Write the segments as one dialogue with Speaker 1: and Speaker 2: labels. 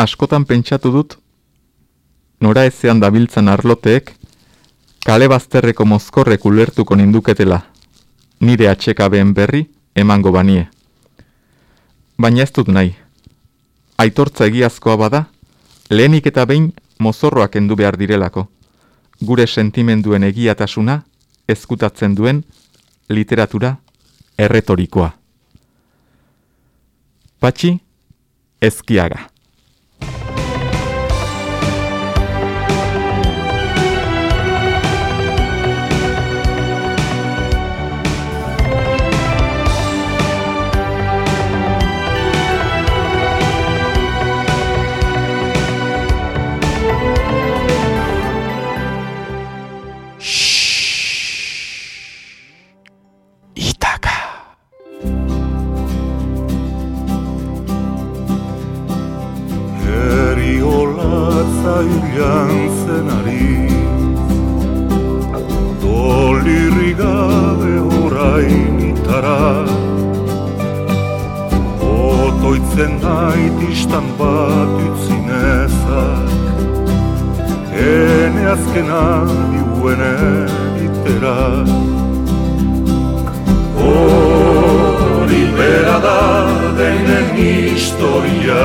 Speaker 1: askotan pentsatu dut, nora ezean dabiltzan arloteek, kale bazterreko mozkorrek ulertuko ninduketela, nire atxekabeen berri emango banie. Baina ez dut nahi. Aitortza egiazkoa bada, lehenik eta behin mozorroak endu behar direlako. Gure sentimenduen egiatasuna, ezkutatzen duen, literatura, erretorikoa. Patxi, ezkiaga.
Speaker 2: dantzen ari. Dolirri gabe orain itara. Otoitzen nait
Speaker 1: istan bat utzinezak Hene azkena diuen
Speaker 2: egitera. Hori bera da denen historia.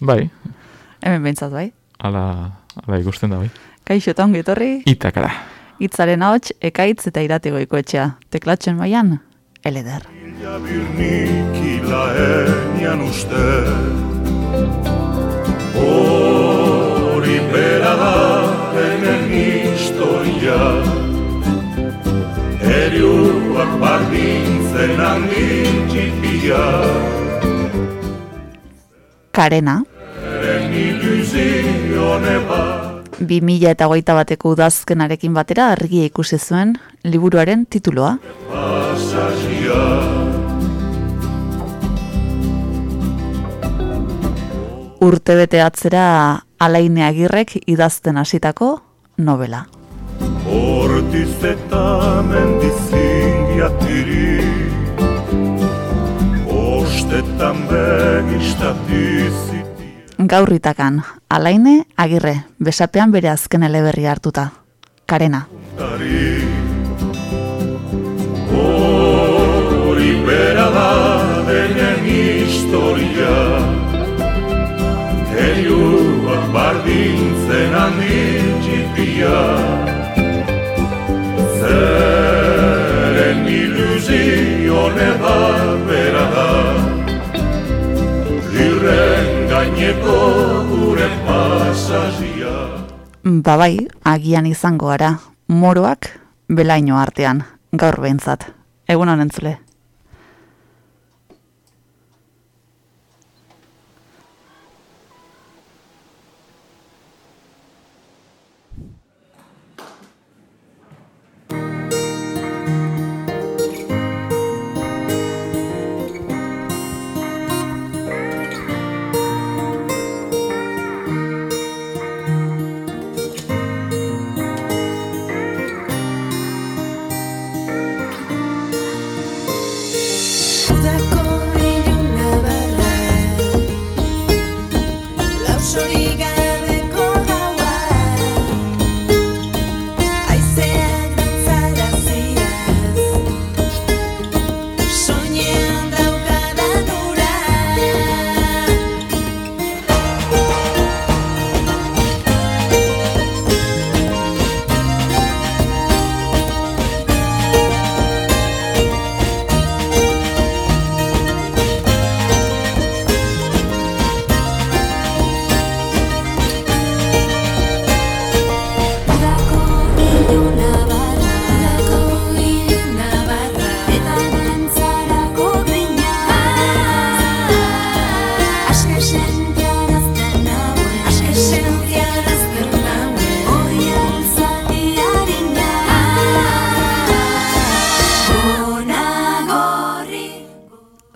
Speaker 1: Bai.
Speaker 2: Hemen behintzat bai.
Speaker 1: Ala, ala ikusten da bai.
Speaker 2: Kaixo eta ongi etorri.
Speaker 1: Itakara.
Speaker 2: Itzaren ahots, ekaitz eta iratigoiko etxea. Teklatzen baian, eleder.
Speaker 3: Ila birnikila enian uste Hori bera da enen historia Eriuak bardintzen handi txipia
Speaker 2: Karena Bi mila eta goita bateko udazkenarekin batera argia ikusi zuen liburuaren tituloa. Urte bete atzera alaine agirrek idazten hasitako novela.
Speaker 3: Hortiz eta mendizingiatiri Ostetan begistatizi
Speaker 2: Gaurritakan, alaine, agirre, besapean bere azken eleberri hartuta. Karena.
Speaker 3: Hori bera da denen historia. Heliuak bardintzen handi txipia Zeren iluzio neba bera da Lirren gaineko gure pasazia
Speaker 2: Babai, agian izango gara, moroak belaino artean, gaur behintzat. Egun honen zule.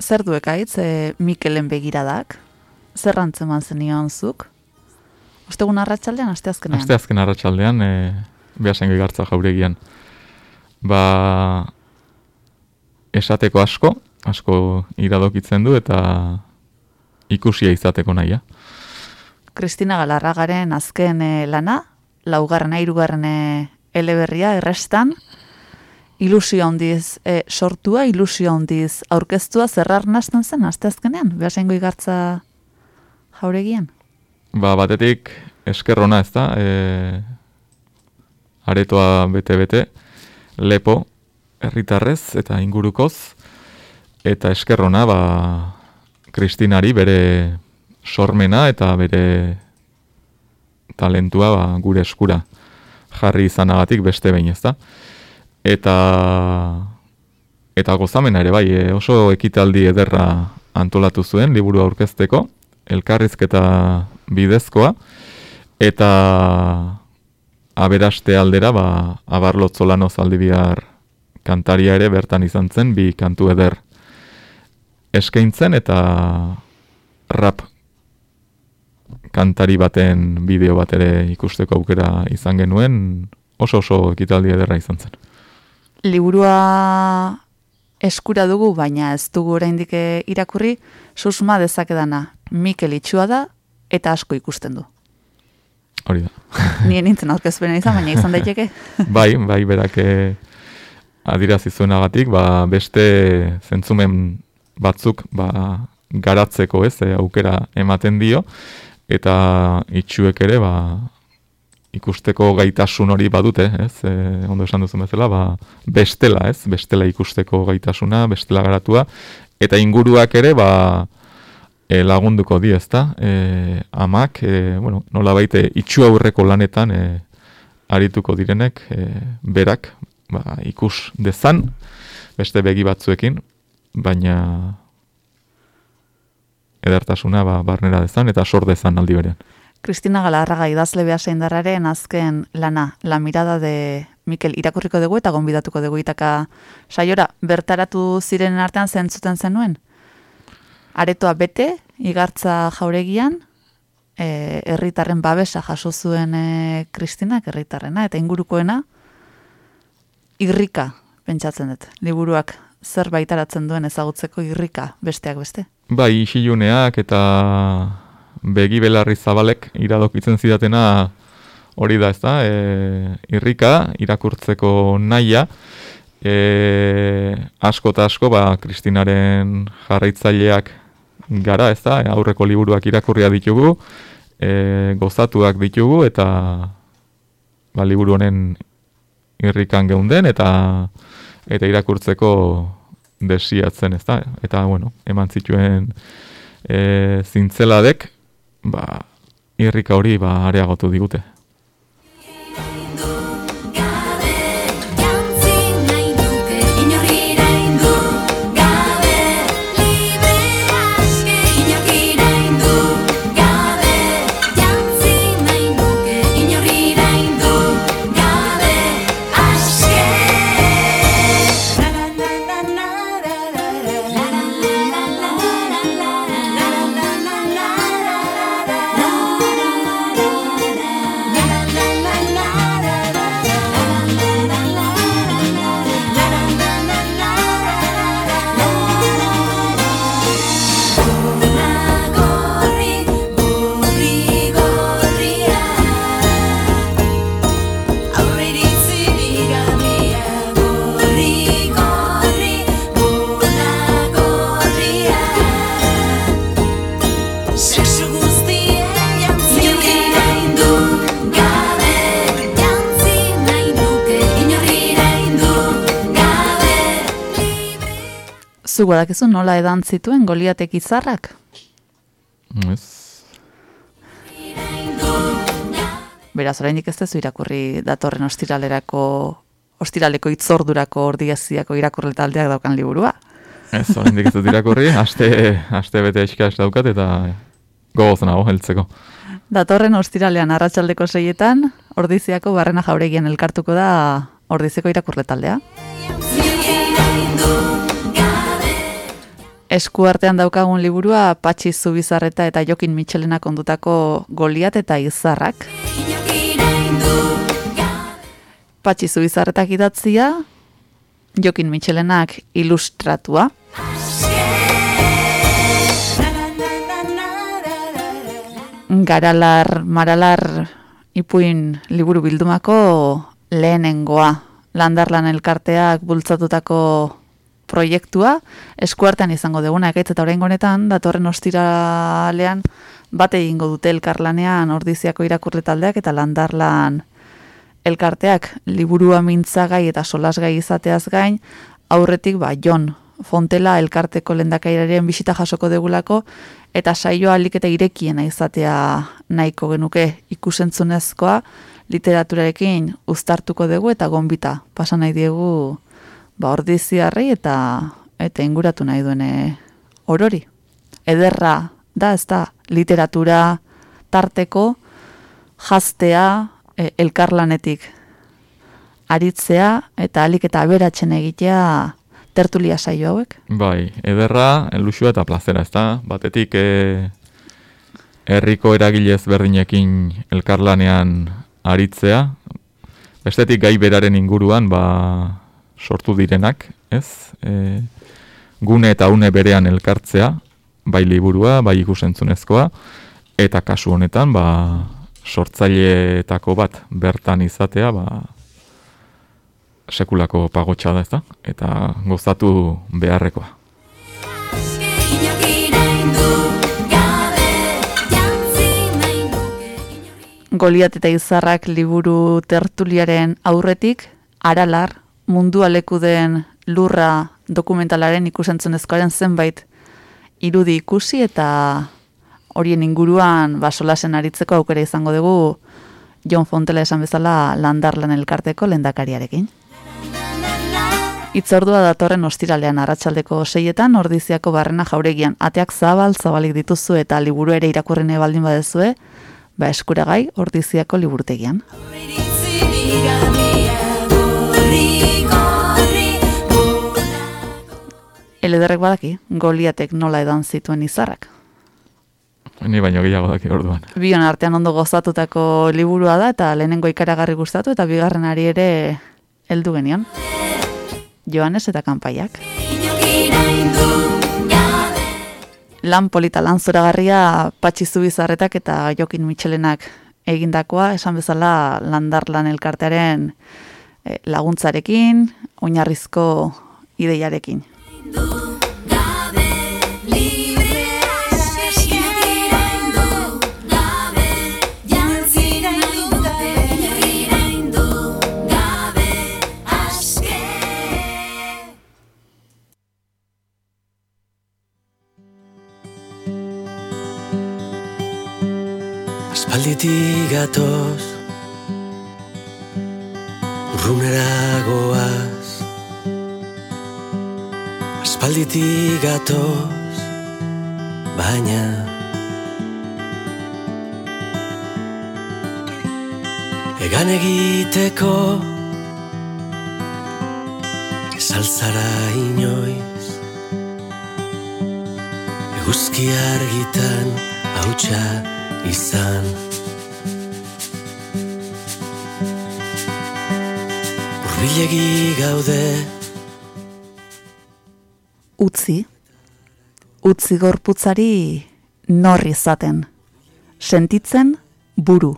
Speaker 2: Zer du ekaitz e, Mikelen begiradak? Zer antzeman zenion zuk? Ostegun arratsaldean asteazkenean?
Speaker 1: Asteazken arratsaldean e, behasen gehiartza jauregian. Ba, esateko asko, asko iradokitzen du eta ikusia izateko naia.
Speaker 2: Kristina Galarragaren azken e, lana, laugarren, airugarren e, eleberria errestan, ilusio handiz e, sortua, ilusio handiz aurkeztua, zerrar nasten zen, asteazkenean, behasengo igartza jauregian?
Speaker 1: Ba, batetik eskerrona ez da, e, aretoa bete-bete, lepo, herritarrez eta ingurukoz, eta eskerrona, ba, Kristinari bere sormena eta bere talentua ba, gure eskura jarri izanagatik beste behin ez da. Eta, eta gozamena ere bai, e, oso ekitaldi ederra antolatu zuen, liburu aurkezteko, elkarrizketa bidezkoa, eta aberaste aldera, ba, abarlotzo lano zaldibiar kantaria ere bertan izan zen, bi kantu eder eskaintzen, eta rap kantari baten bideo bat ere ikusteko aukera izan genuen, oso oso ekitaldi ederra izan zen.
Speaker 2: Liburua eskura dugu, baina ez dugu oraindik eh, irakurri, susma dezakedana, Mikel itxua da, eta asko ikusten du.
Speaker 1: Hori da.
Speaker 2: Nien nintzen aurkezpena izan, baina izan daiteke.
Speaker 1: bai, bai, berak eh, adirazi zuenagatik, ba, beste zentzumen batzuk ba, garatzeko ez, eh, aukera ematen dio, eta itxuek ere, ba, ikusteko gaitasun hori badute, ez, e, ondo esan duzu bezala, ba, bestela, ez, bestela ikusteko gaitasuna, bestela garatua, eta inguruak ere, ba, e, lagunduko di, ez da, e, amak, e, bueno, nola baite, itxu aurreko lanetan, e, arituko direnek, e, berak, ba, ikus dezan, beste begi batzuekin, baina edertasuna ba, barnera dezan eta sor dezan aldi berean.
Speaker 2: Kristina Galarraga idazle behaseindarraren azken lana, la mirada de Mikel irakurriko dugu eta gonbidatuko dugu itaka saiora, bertaratu ziren artean zentzuten zenuen? Aretoa bete, igartza jauregian, e, herritarren babesa jaso zuen e, Kristinak, herritarrena, eta ingurukoena, irrika, pentsatzen dut, liburuak zer baitaratzen duen ezagutzeko irrika besteak beste.
Speaker 1: Bai, isiluneak eta begi belarri zabalek iradokitzen zidatena hori da, ez da, e, irrika, irakurtzeko naia, e, asko eta asko, ba, Kristinaren jarraitzaileak gara, ez da, aurreko liburuak irakurria ditugu, e, gozatuak ditugu, eta ba, liburu honen irrikan geunden, eta eta irakurtzeko desiatzen, ez da, eta, bueno, eman zituen e, zintzeladek, ba, irrika hori ba, areagotu digute.
Speaker 2: Zu badakizu nola edan zituen goliatek izarrak?
Speaker 1: Ez,
Speaker 2: Beraz, oraindik ez dezu irakurri datorren ostiralerako ostiraleko itzordurako ordiaziako irakurle taldeak daukan liburua.
Speaker 1: ez, oraindik ez dut irakurri, aste, aste bete eskas daukat eta gogoz nago heltzeko.
Speaker 2: Datorren ostiralean arratsaldeko seietan, ordiziako barrena jauregian elkartuko da ordiziko irakurle taldea. Eskuartean daukagun liburua Patxi Zubizarreta eta Jokin Mitxelenak ondutako Goliat eta Izarrak. Patxi Zubizarretak idatzia, Jokin Mitxelenak ilustratua. Garalar, Maralar, ipuin liburu bildumako lehenengoa. Landarlan elkarteak bultzatutako proiektua eskuartean izango duguna ekaitz eta oraingo honetan datorren ostiralean bate egingo dute elkarlanean ordiziako irakurle taldeak eta landarlan elkarteak. Liburua mintzagai eta solasgai izateaz gain aurretik ba Jon Fontela elkarteko lendakairaren bisita jasoko degulako eta saioa alik eta irekiena izatea nahiko genuke. Ikusentzunezkoa literaturarekin uztartuko dugu eta gonbita pasa nahi diegu ba ordiziarri eta eta inguratu nahi duene orori. Ederra da, ez da, literatura tarteko jaztea e, elkarlanetik aritzea eta alik eta aberatzen egitea tertulia saio hauek.
Speaker 1: Bai, ederra, elusua eta plazera, ez da? Batetik e, herriko eragilez berdinekin elkarlanean aritzea, bestetik gai beraren inguruan, ba, sortu direnak, ez? E, gune eta une berean elkartzea, bai liburua, bai ikusentzunezkoa, eta kasu honetan, ba, sortzaileetako bat bertan izatea, ba, sekulako pagotxa da, ez da? Eta gozatu beharrekoa.
Speaker 2: Goliat eta Izarrak liburu tertuliaren aurretik, aralar, mundua leku den lurra dokumentalaren ikusentzunezkoaren zenbait irudi ikusi eta horien inguruan basolasen aritzeko aukera izango dugu John Fontela esan bezala landarlan elkarteko lendakariarekin. Itzordua datorren ostiralean arratsaldeko seietan ordiziako barrena jauregian ateak zabal zabalik dituzu eta liburu ere irakurrene baldin badezue, ba eskuragai ordiziako liburtegian. Elederrek badaki, goliatek nola edan zituen izarrak.
Speaker 1: Ni baino gehiago daki orduan.
Speaker 2: Bion artean ondo gozatutako liburua da eta lehenengo ikaragarri gustatu eta bigarren ari ere heldu genion. Joanes eta kanpaiak. Lan polita lan zoragarria patxizu bizarretak eta jokin mitxelenak egindakoa, esan bezala landar lan elkartearen laguntzarekin, oinarrizko ideiarekin.
Speaker 4: Aspalditik gatoz Urrunera goaz Aspalditik gatoz Baina Egan egiteko Ezaltzara inoiz? Eguzki argitan hautsa izan Urbilegi gaude.
Speaker 2: Utzi, utzi gorputzari norri izaten. Sentitzen buru,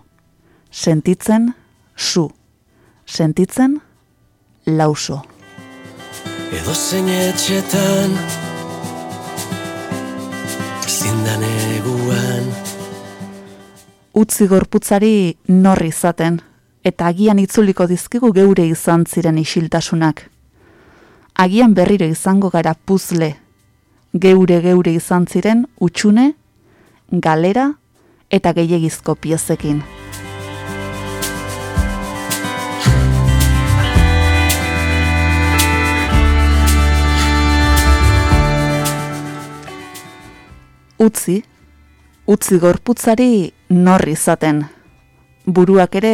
Speaker 2: sentitzen su, sentitzen lauso.
Speaker 4: Edo zein etxetan Zindan eguan
Speaker 2: Utzi gorputzari norri izaten, eta agian itzuliko dizkigu geure izan ziren isiltasunak. Agian berriro izango gara puzle, geure geure izan ziren utxune, galera eta gehiagizko piezekin. Utzi, utzi gorputzari norri izaten, buruak ere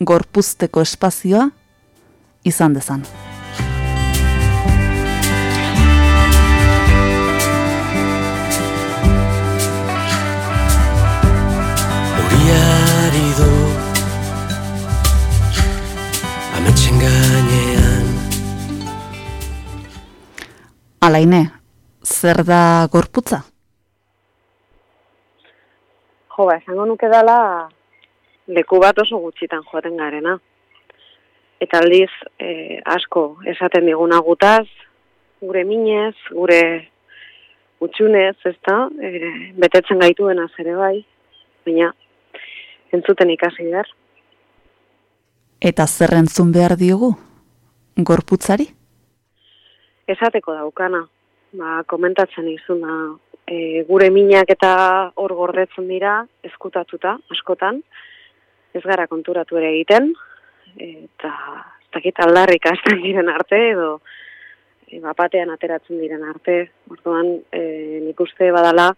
Speaker 2: gorpuzteko espazioa izan dezan. Horiari du ametxen gainean Alaine, zer da gorputza?
Speaker 5: Jo, ba, esango nuke dela leku bat oso gutxitan joaten garena. Eta aldiz, e, asko esaten diguna gutaz, gure minez, gure utxunez, ez da, e, betetzen gaituen ere bai, baina entzuten ikasi behar.
Speaker 2: Eta zer entzun behar diogu? Gorputzari?
Speaker 5: Esateko daukana, ba, komentatzen izuna, e, gure minak eta hor gordetzen dira, ezkutatuta, askotan, ez gara konturatu ere egiten, eta ez dakit aldarrik hasten diren arte, edo e, bapatean ateratzen diren arte, orduan e, nik uste badala,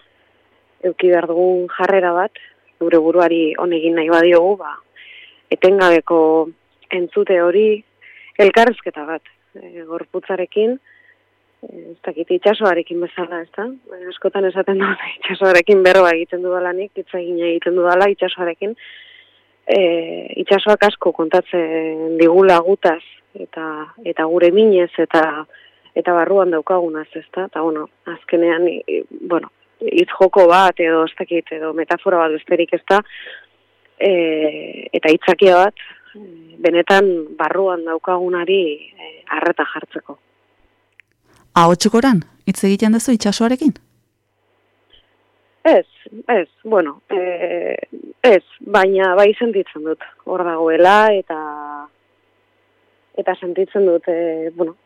Speaker 5: euki behar dugu jarrera bat, gure buruari honegin nahi badiogu, ba, etengabeko entzute hori, elkarrezketa bat, e, gorputzarekin, ez dakit itxasoarekin bezala, ez da? Askotan esaten dut itxasoarekin berroa egiten dudalanik, hitza egiten dudala itxasoarekin, e, itxasoak asko kontatzen digula gutaz, eta, eta gure minez, eta eta barruan daukagunaz, ez da? Eta, bueno, azkenean, bueno, hitz joko bat, edo ez dakit, edo metafora bat besterik ez da, e, eta hitzakia bat, benetan barruan daukagunari e, arreta jartzeko.
Speaker 2: Ahotsukoran, hitz egiten duzu itsasoarekin?
Speaker 5: Ez, ez, bueno, e, ez, baina bai sentitzen dut hor dagoela eta eta sentitzen dut, e, bueno,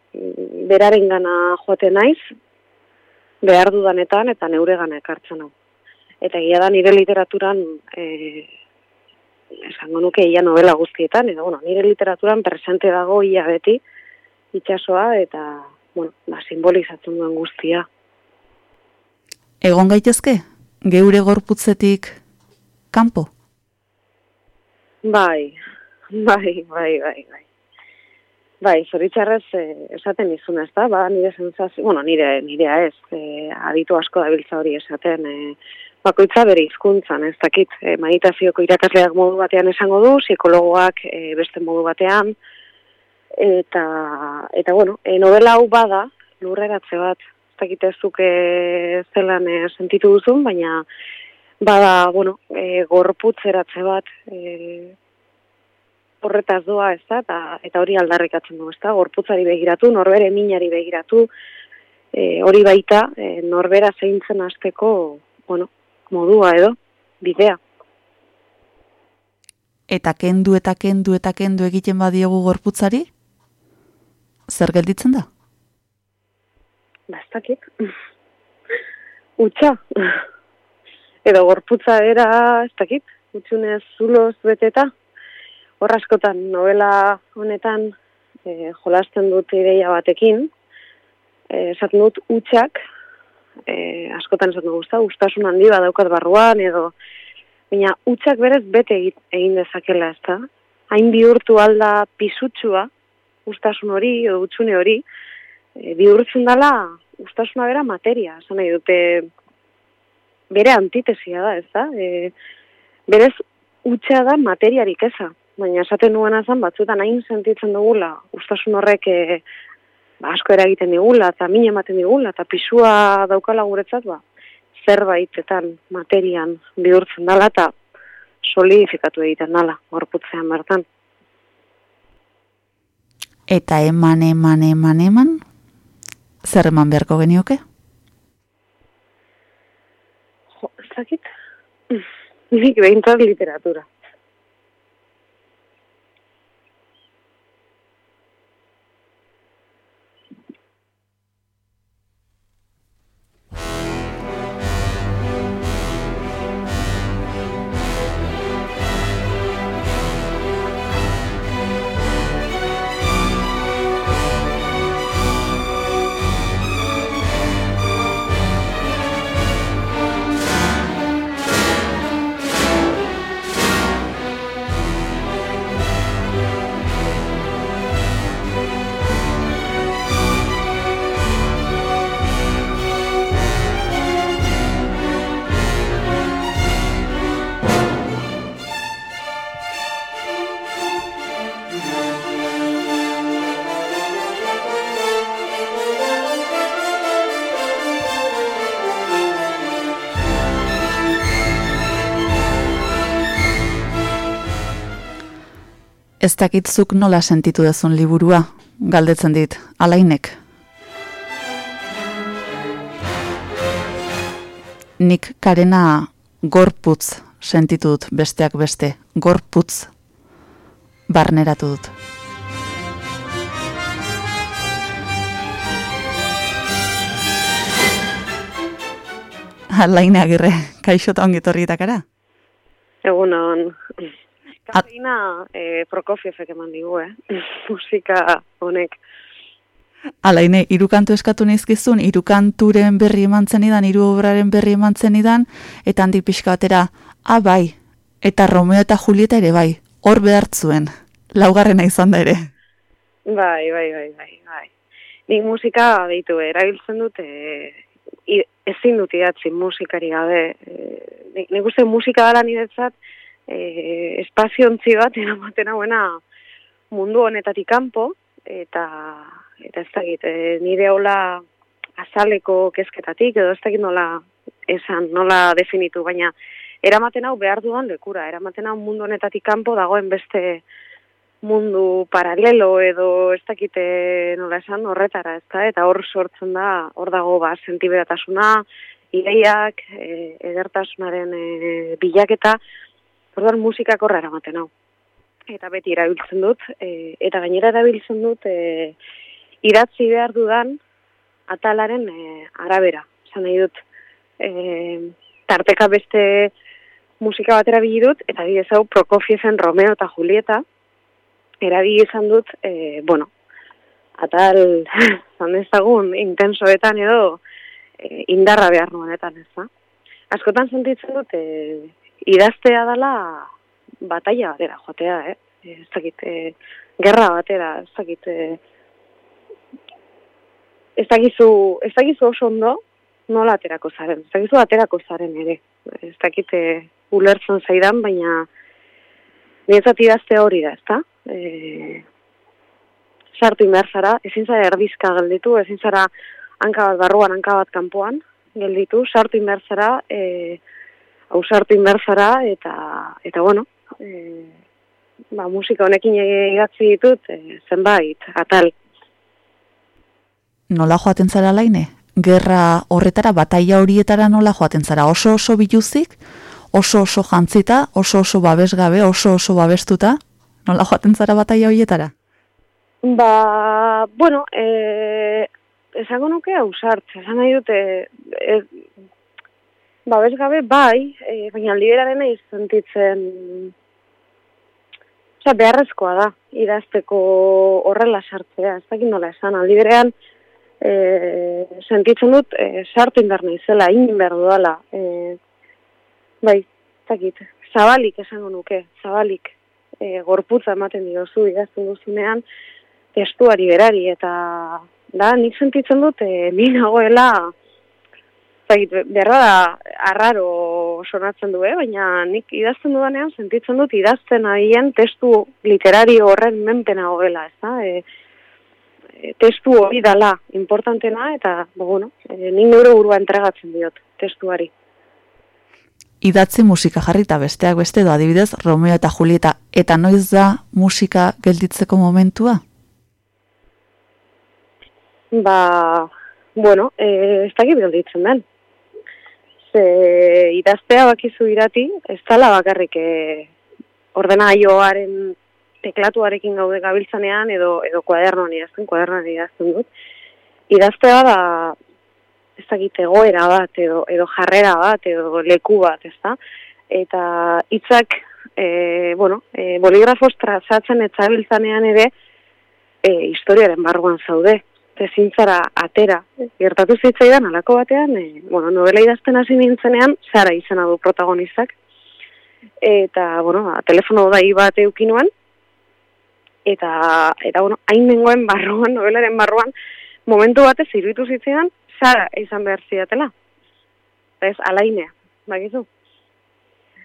Speaker 5: beraren gana joate naiz, behar dudanetan eta neure gana ekartzen hau. Eta egia da nire literaturan, e, esango nuke ia novela guztietan, edo, bueno, nire literaturan presente dago ia beti itxasoa eta bueno, ba, simbolizatzen duen guztia.
Speaker 2: Egon gaitezke, geure gorputzetik kanpo?
Speaker 5: Bai, bai, bai, bai, bai. Bai, zoritxarrez eh, esaten izun ez da, ba, nire zentzazio, bueno, nire, nirea ez, eh, aditu asko dabiltza hori esaten, eh, bakoitza bere hizkuntzan ez dakit, eh, meditazioko irakasleak modu batean esango du, psikologoak eh, beste modu batean, eta eta bueno, e, novela hau bada lurreratze bat, ez dakite zuke zelan e, sentitu duzun, baina bada, bueno, e, gorputzeratze bat e, horretaz doa, ez da, eta, eta hori aldarrikatzen du, ez da, gorputzari begiratu, norbere minari begiratu, e, hori baita, e, norbera zeintzen hasteko, bueno, modua edo, bidea.
Speaker 2: Eta kendu eta kendu eta kendu egiten badiogu gorputzari? zer gelditzen da?
Speaker 5: Bastakit. Utsa. Edo gorputza era, ez dakit, utxunez zuloz beteta. Horraskotan, novela honetan, e, jolasten dut ideia batekin, e, esaten dut utxak, e, askotan esaten dut guzta, ustasun handi daukat barruan, edo, baina utxak berez bete egin dezakela, ez da? Hain bihurtu alda pisutsua, ustasun hori, edo utxune hori, e, bihurtzen dela ustasuna bera materia, esan nahi dute bere antitesia da, ez da? E, berez utxa da materiarik eza, baina esaten nuen azan batzuetan hain sentitzen dugula, ustasun horrek e, ba, asko eragiten digula, eta mine ematen digula, eta pisua daukala guretzat, ba, zerbaitetan materian bihurtzen dela, eta solidifikatu egiten dela, gorputzean bertan
Speaker 2: eta eman, eman, eman, eman, zer eman beharko genioke?
Speaker 5: Jo, zakit, nik behintzat literatura.
Speaker 2: Ez dakitzuk nola sentitu dezun liburua, galdetzen dit, alainek. Nik karena gorputz sentitu dut besteak beste, gorputz barneratu dut. Alaine agirre, kaixo eta ongi etorritakara?
Speaker 5: Egunon. Kafeina eh, Prokofievek eman digu, eh? Musika honek.
Speaker 2: Alaine, irukantu eskatu nizkizun, irukanturen berri eman zenidan, iru obraren berri eman zenidan, eta handik pixka batera, ah bai, eta Romeo eta Julieta ere bai, hor behartzuen, laugarrena izan da ere.
Speaker 5: Bai, bai, bai, bai, bai. Nik musika deitu, erabiltzen dut, e, ezin dut idatzi musikari gabe. E, nik, nik uste musika dela niretzat, e, espaziontzi bat, eramaten hauena mundu honetatik kanpo, eta, eta ez dakit, e, nire hola azaleko kezketatik, edo ez dakit nola esan, nola definitu, baina eramaten hau behar dudan lekura, eramaten hau mundu honetatik kanpo dagoen beste mundu paralelo edo ez dakite nola esan horretara, ez da? Eta hor sortzen da, hor dago ba, sentiberatasuna, ideiak, e, edertasunaren e, bilaketa, orduan musikak horra eramaten hau. Eta beti erabiltzen dut, e, eta gainera erabiltzen dut e, idatzi behar dudan atalaren e, arabera. Esan nahi dut, e, tarteka beste musika bat erabili dut, eta bidez hau Prokofieven Romeo eta Julieta, erabili izan dut, e, bueno, atal, zan ezagun, intensoetan edo e, indarra behar nuenetan, ez da? Askotan sentitzen dut, e, idaztea dela bataia batera joatea, eh? Ez dakit, e, gerra batera, ez dakit, e, ez dakizu, ez dakizu oso ondo, nola aterako zaren, ez dakizu aterako zaren ere, ez dakit e, ulertzen zaidan, baina niretzat idazte hori da, ezta? E, sartu inbehar zara, ezin zara erdizka gelditu, ezin zara hanka bat barruan, hanka bat kanpoan gelditu, sartu inbehar zara, e, hau sartu inbehar zara, eta, eta bueno, e, ba, musika honekin idatzi ditut, e, zenbait, atal.
Speaker 2: Nola joaten zara laine? Gerra horretara, bataia horietara nola joaten zara? Oso oso biluzik, oso oso jantzita, oso oso babesgabe, oso oso babestuta? Nola joaten zara bataia horietara?
Speaker 5: Ba, bueno, e, esango nuke ausart, esan nahi dute, e, babes gabe bai, e, baina liberaren nahi sentitzen, Osea, beharrezkoa da, idazteko horrela sartzea, ez dakit nola esan, aldi berean, e, sentitzen dut, e, sartu indar naizela, inin behar dudala, e, bai, ez dakit, zabalik esango nuke, zabalik, e, gorputza ematen diozu idazten duzunean, testuari berari, eta da, nik sentitzen dut, e, ni nagoela, zait, berra da, arraro sonatzen du, eh? baina nik idazten dudanean sentitzen dut idazten adien testu literario horren menpen nagoela, ez da? E, e, testu hori dala, importantena, eta, bo, bueno, e, nik neure burua entregatzen diot testuari.
Speaker 2: Idatzi musika jarrita besteak beste edo adibidez Romeo eta Julieta eta noiz da musika gelditzeko momentua?
Speaker 5: Ba, bueno, e, ez dakit gelditzen den. Ze idaztea bakizu irati, ez dala bakarrik e, ordenaioaren teklatuarekin gaude gabiltzanean edo edo kuadernoan idazten, kuadernoan idazten dut. Idaztea da ez dakit egoera bat edo edo jarrera bat edo leku bat, ezta? Eta hitzak e, bueno, e, boligrafoz trazatzen etzabiltzanean ere e, historiaren barruan zaude ezin zara atera. Gertatu zitzaidan alako batean, e, bueno, novela idazten hasi nintzenean, zara izena du protagonistak. Eta, bueno, ba, telefono dai bat eukinuan, eta, eta bueno, hain nengoen barruan, novelaren barruan, momentu batez iruditu zitzaidan, zara izan behar zidatela. Ez, alainea, bakizu.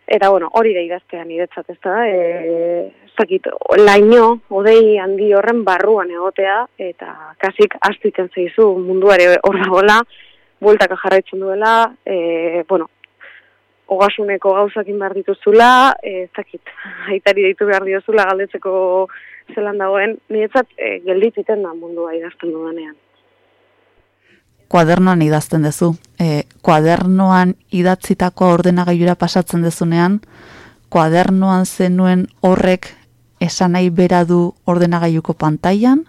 Speaker 5: Eta, bueno, hori da idaztean niretzat, ez da, e, ez dakit, laino, odei handi horren barruan egotea, eta kasik astitzen zaizu munduare hor dagoela, bueltaka jarraitzen duela, e, bueno, ogasuneko gauzakin behar dituzula, e, ez dakit, aitari ditu behar diozula galdetzeko zelan dagoen, niretzat e, gelditziten da mundua idazten dudanean.
Speaker 2: Kuadernoan idazten duzu. E, kuadernoan idatzitako ordenagailura pasatzen dezunean, kuadernoan zenuen horrek esan nahi bera du ordenagailuko pantailan,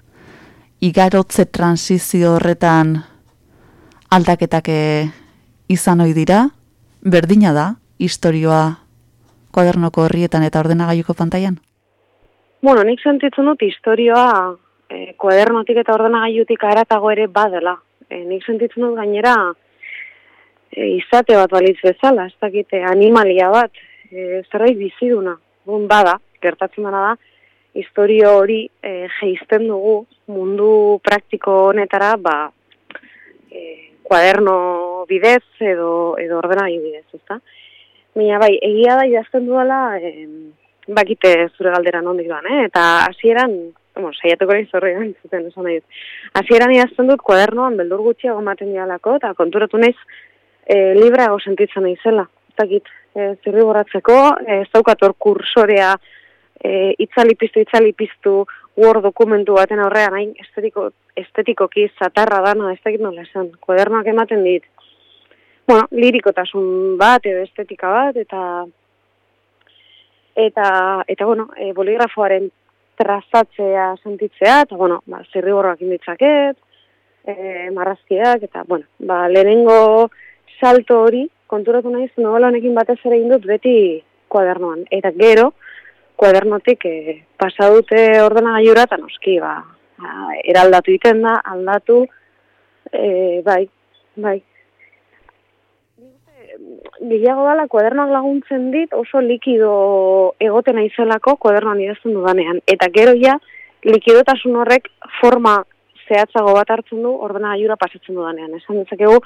Speaker 2: igarotze transizio horretan aldaketak e, izan ohi dira, berdina da, historioa kuadernoko horrietan eta ordenagailuko pantailan?
Speaker 5: Bueno, nik sentitzen dut historioa e, kuadernotik eta ordenagailutik aratago ere badela. E, nik sentitzen dut gainera e, izate bat balitz bezala, ez dakite animalia bat, e, zerbait biziduna, gun bada, gertatzen dena da, historio hori e, geizten dugu mundu praktiko honetara, ba, e, kuaderno bidez edo, edo ordenagailu bidez, ezta? Baina bai, egia da idazten dudala, e, bakite zure galdera nondik doan, eh? Eta hasieran, bueno, saiatuko nahi zorri zuten esan nahi dut. Hasieran idazten dut kuadernoan beldur gutxiago ematen dialako, eta konturatu naiz e, librago sentitzen naizela. Ez dakit, e, zirri borratzeko, e, ez daukat kursorea e, itzali piztu, Word dokumentu baten aurrean, hain estetiko, estetikoki zatarra dana, ez dakit nola esan, kuadernoak ematen dit. Bueno, lirikotasun bat edo estetika bat, eta eta, eta bueno, e, boligrafoaren trazatzea sentitzea, eta bueno, ba, zirri borroak inditzaket, e, marrazkiak, eta bueno, ba, lehenengo salto hori, konturatu naiz, novela honekin batez ere indut beti kuadernoan. Eta gero, kuadernotik e, pasa dute ordenagailura eta noski ba, eraldatu iten da, aldatu, e, bai, bai. Bilago dala, kuadernoak laguntzen dit oso likido egoten aizelako kuadernoan idazten dudanean. Eta gero ja, likidotasun horrek forma zehatzago bat hartzen du ordenagailura pasatzen dudanean. Esan dezakegu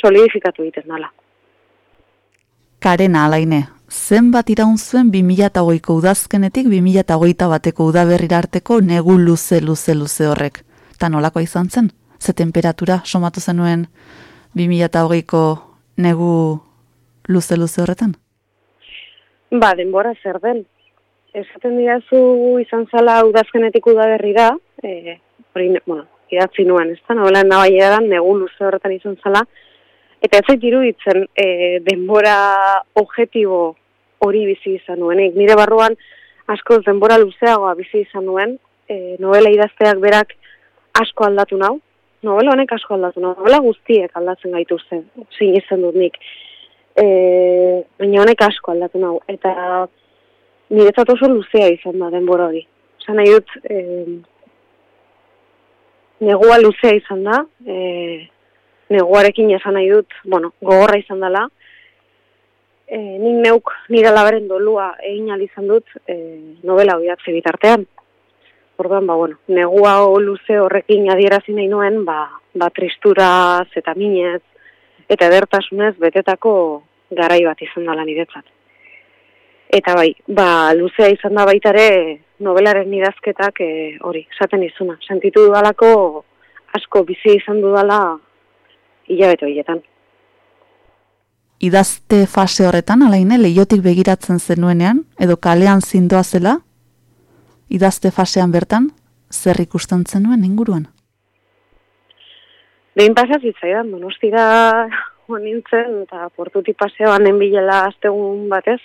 Speaker 5: solidifikatu egiten dela.
Speaker 2: Karena alaine, zenbat iraun zuen 2008ko udazkenetik 2008 bateko udaberrira arteko negu luze luze luze horrek. Ta nolako izan zen? Ze temperatura somatu zenuen 2008ko negu luze luze horretan?
Speaker 5: Ba, denbora zer den. Esaten diazu izan zala udazkenetik udaberrira, e, hori, bueno, idatzi nuen, ez da, nola nabaiaran negu luze horretan izan zala, eta ez zait iruditzen e, denbora objetibo hori bizi izan nuenik. Nire barruan askoz denbora luzeagoa bizi izan nuen, e, novela idazteak berak asko aldatu nau, novela honek asko aldatu nau, novela guztiek aldatzen gaitu zen, zin izan dut nik. E, baina honek asko aldatu nau, eta niretzat oso luzea izan da denbora hori. Zan nahi dut, e, negua luzea izan da, e, neguarekin esan nahi dut, bueno, gogorra izan dela, e, nik neuk nire labaren dolua egin izan dut e, novela hori atze bitartean. Orduan, ba, bueno, negua luze horrekin adierazi nahi nuen, ba, ba tristura zeta minez, eta edertasunez betetako garai bat izan dela niretzat. Eta bai, ba, luzea izan da baitare novelaren idazketak e, hori, esaten izuna. Sentitu dudalako asko bizi izan dudala hilabete horietan
Speaker 2: idazte fase horretan, alaine, lehiotik begiratzen zenuenean, edo kalean zindoa zela, idazte fasean bertan, zer ikusten zenuen inguruan?
Speaker 5: Behin pasaz zitzaidan, donostira honintzen, eta portuti paseoan enbilela aztegun batez,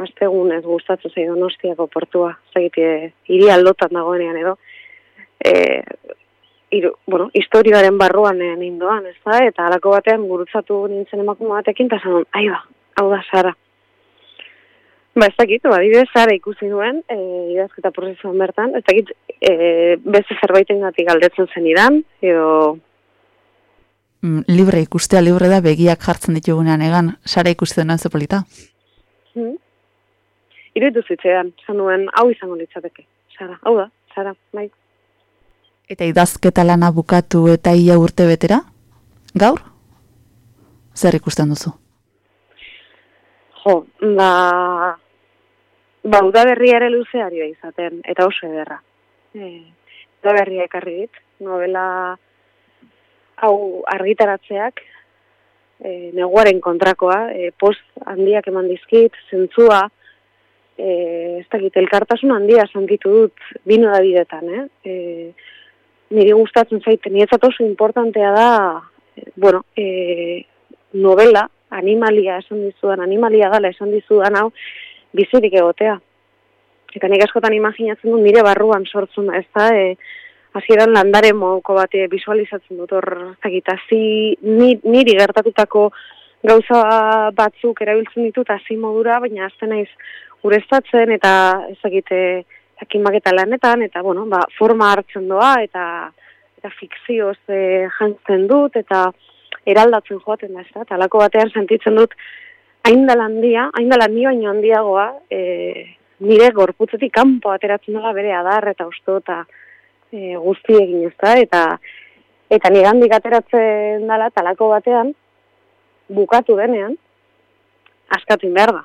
Speaker 5: aztegun ez gustatzen zei donostiako portua, zagitie, iri aldotan dagoenean edo, e, iru, bueno, historioaren barruan egin indoan, ez da? Eta alako batean gurutzatu nintzen emakume batekin, eta zanon, ahi ba, hau da, Sara. Ba, ez dakit, ba, dide, Sara ikusi duen, e, idazketa prozesuan bertan, ez dakit, e, beste zerbaiten gati galdetzen zen idan, edo...
Speaker 2: Mm, libre ikustea, libre da, begiak jartzen ditugunean egan, Sara ikusi duen zepolita?
Speaker 5: Hmm. Iruditu zitzean, zanuen, hau izango ditzateke, Sara, hau da, Sara, bai.
Speaker 2: Eta idazketa lana bukatu eta ia urte betera? Gaur? Zer ikusten duzu?
Speaker 5: Jo, ba... Ba, udaberria ere luzeario izaten, eta oso ederra. E, udaberria ekarri dit, novela hau argitaratzeak, e, neguaren kontrakoa, e, post handiak eman dizkit, zentzua, e, ez dakit, elkartasun handia sentitu dut bino da bidetan, eh? E, niri gustatzen zaite, nietzat oso importantea da, e, bueno, e, novela, animalia esan dizudan, animalia gala esan dizudan hau, bizirik egotea. Eta nik askotan imaginatzen du nire barruan sortzen ez da, e, hasieran landare moduko bat e, visualizatzen dut hor, zi, niri gertatutako gauza batzuk erabiltzen ditut hasi modura, baina azten naiz urestatzen eta ezagite jakinmaketa lanetan, eta bueno, ba, forma hartzen doa, eta eta fikzioz e, jantzen dut, eta eraldatzen joaten da, ez da, talako batean sentitzen dut, hain da landia, hain da landia baino handiagoa, e, nire gorputzetik kanpo ateratzen dela bere adar eta usto eta e, guzti egin ez da, eta, eta nire handik ateratzen dela talako batean, bukatu denean, askatu behar da.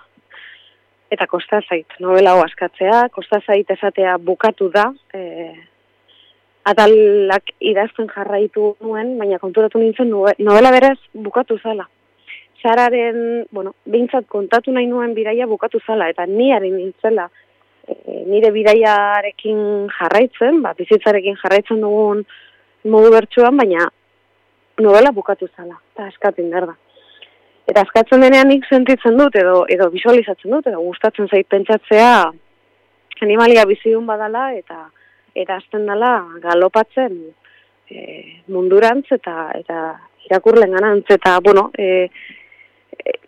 Speaker 5: Eta kosta zait, novela askatzea, kosta zait esatea bukatu da, e, atalak idazten jarraitu nuen, baina konturatu nintzen novela beraz bukatu zala. Sararen, bueno, behintzat kontatu nahi nuen bidaia bukatu zala, eta niaren nintzela e, nire bidaiarekin jarraitzen, ba, bizitzarekin jarraitzen dugun modu bertsuan, baina novela bukatu zala, eta eskatzen behar da. Eta eskatzen denean nik sentitzen dut, edo, edo visualizatzen dut, edo gustatzen zait pentsatzea animalia bizidun badala, eta eta azten dela galopatzen e, mundurantz eta eta irakurlen ganantz eta bueno e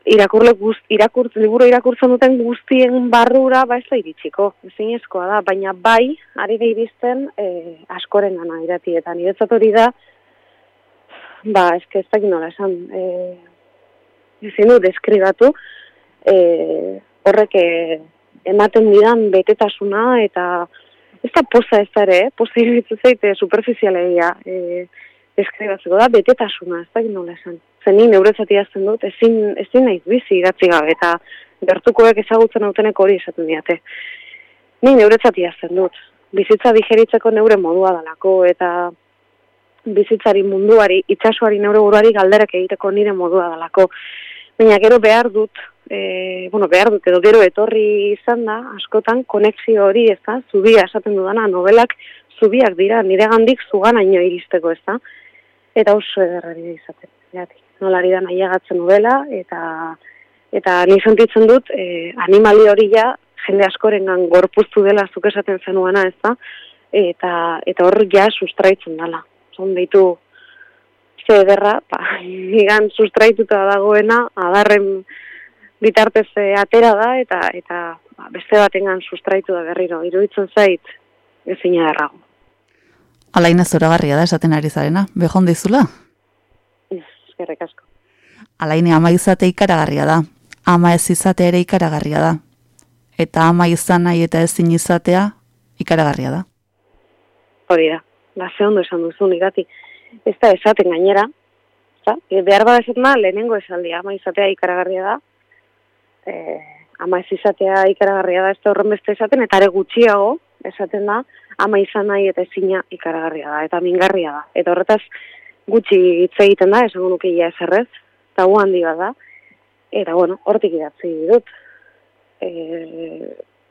Speaker 5: irakurle guzt, irakurtz, liburu irakurtzen duten guztien barrura ba ez da iritsiko, ezin da, baina bai, ari da iristen e, askoren gana irati, eta niretzat hori da, ba, ez ez da nola esan, e, ezin du, deskribatu, e, horrek ematen didan betetasuna, eta ez da poza ez ere, eh? poza iruditzen zaite superficialeia e, eskribatzeko da, betetasuna, ez da nola esan. Zen ni neuretzati azten dut, ezin, ezin naiz bizi idatzi gabe, eta gertukoek ezagutzen auteneko hori esaten diate. Ni neuretzati azten dut, bizitza digeritzeko neure modua dalako, eta bizitzari munduari, itxasuari neure buruari galderak egiteko nire modua dalako. Baina gero behar dut, e, bueno, behar dut edo gero etorri izan da, askotan konexio hori ez da, zubia esaten dudana, novelak zubiak dira, nire gandik zugan aino iristeko ez da, eta oso ederrari da izaten, jati. nolari da nahiagatzen novela, eta eta ni sentitzen dut, e, animali hori ja, jende askorengan gorpuztu dela zuk esaten zenuana ez da, eta, eta hor ja sustraitzen dela. Zon ditu, ze ederra, ba, nigan sustraituta dagoena, adarren bitartez e, atera da, eta eta ba, beste batengan sustraitu da berriro, iruditzen zait, ezina errago.
Speaker 2: Alaina zoragarria da, esaten ari zarena, behon dizula?
Speaker 5: Eskerrek asko.
Speaker 2: Alaine ama izate ikaragarria da, ama ez izate ere ikaragarria da, eta ama izan nahi eta ezin izatea ikaragarria da.
Speaker 5: Hori da, ba, ze ondo esan duzu, nigati ez da esaten gainera, eta, e, behar bada esaten lehenengo esaldia, ama izatea ikaragarria da, e, ama ez izatea ikaragarria da, ez da horren beste esaten, eta ere gutxiago esaten da, ama izan nahi eta ezina ikaragarria da, eta mingarria da. Eta horretaz gutxi hitz egiten da, esango nuke ia ezerrez, eta gu handi da, eta bueno, hortik idatzi dut. E,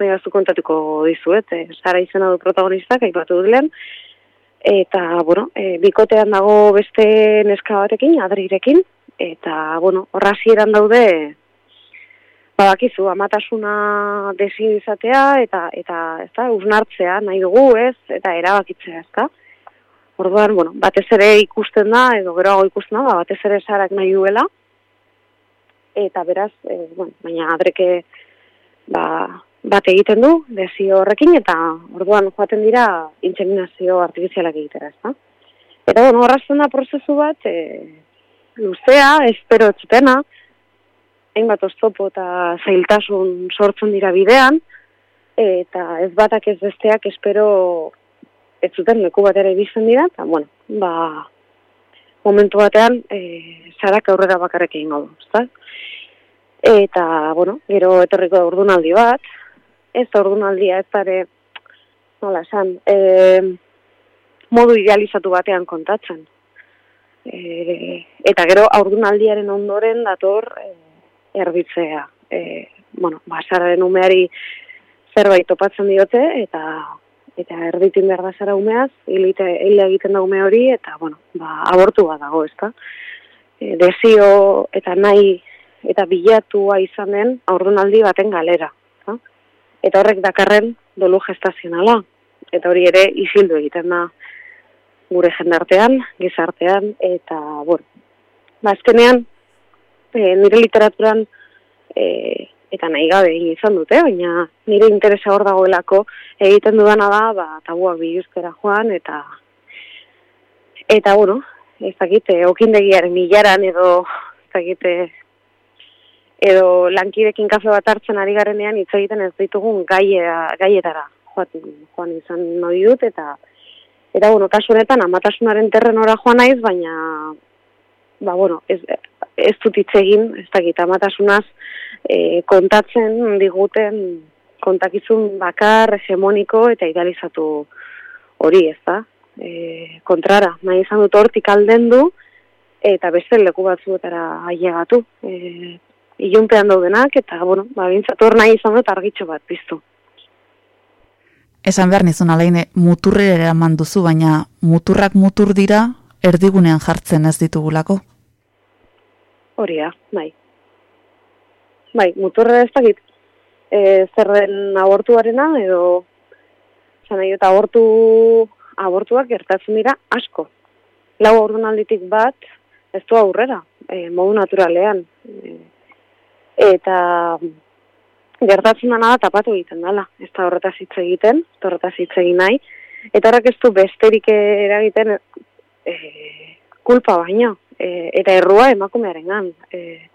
Speaker 5: Megaztu kontatuko dizuet, e, Sara izena du protagonistak, aipatu dut lehen, eta, bueno, e, bikotean dago beste neska batekin, adrirekin, eta, bueno, horra daude, badakizu, amatasuna desi izatea, eta, eta, ez da, usnartzea nahi dugu, ez, eta erabakitzea, ez da. Orduan, bueno, batez ere ikusten da, edo geroago ikusten da, ba, batez ere zarak nahi duela, eta beraz, e, bueno, baina adreke, ba, bat egiten du, desio horrekin, eta orduan joaten dira intseminazio artifizialak egitera, ez Eta, bueno, horrazten da prozesu bat, e, luzea, espero etzutena, hainbat oztopo eta zailtasun sortzen dira bidean, eta ez batak ez besteak espero ez zuten leku bat ere bizten dira, eta, bueno, ba, momentu batean, e, zarak aurrera bakarrek egin du, ez Eta, bueno, gero etorriko da urdunaldi bat, ez ordunaldia ez dare, nola esan, e, modu idealizatu batean kontatzen. E, eta gero aurdunaldiaren ondoren dator e, erditzea. E, bueno, basararen umeari zerbait topatzen diote eta eta erditin behar da zara umeaz, hilite, hile egiten da ume hori, eta, bueno, ba, abortu bat dago, ezta? E, desio eta nahi eta bilatua izan den aurdunaldi baten galera. Ezta? Eta horrek dakarren dolu gestazionala. Eta hori ere isildu egiten da gure jendartean, gizartean, eta, bueno, ba, azkenean, e, nire literaturan, e, eta nahi gabe izan dute, baina nire interesa hor dagoelako egiten dudana da, ba, tabuak biluzkera joan, eta, eta, bueno, ez dakite, okindegiaren milaran edo, ez dakite, edo lankidekin kafe bat hartzen ari garenean hitz egiten ez ditugun gaia, gaietara joan, joan izan noi dut, eta, Eta, bueno, kasu honetan, amatasunaren terrenora joan naiz, baina, ba, bueno, ez, ez dut hitz egin, ez dakit, amatasunaz, e, kontatzen diguten kontakizun bakar, hegemoniko eta idealizatu hori, ez da? E, kontrara, nahi izan dut hortik alden du, eta beste leku batzuetara ailegatu. E, ilunpean daudenak, eta, bueno, ba, bintzator nahi izan dut argitxo bat piztu.
Speaker 2: Esan behar nizun aleine muturrera eraman duzu, baina muturrak mutur dira erdigunean jartzen ez ditugulako?
Speaker 5: Horia, bai. Bai, muturrera ez dakit e, zer den abortuarena, edo zan eta abortu, abortuak gertatzen dira asko. Lau aurdunalditik bat ez du aurrera, e, modu naturalean. E, eta gertatzen dana da tapatu egiten dela. Ez da horretaz hitz egiten, horretaz hitz egin nahi. Eta horrek ez du besterik eragiten e, kulpa baino. E, eta errua emakumearen gan. E,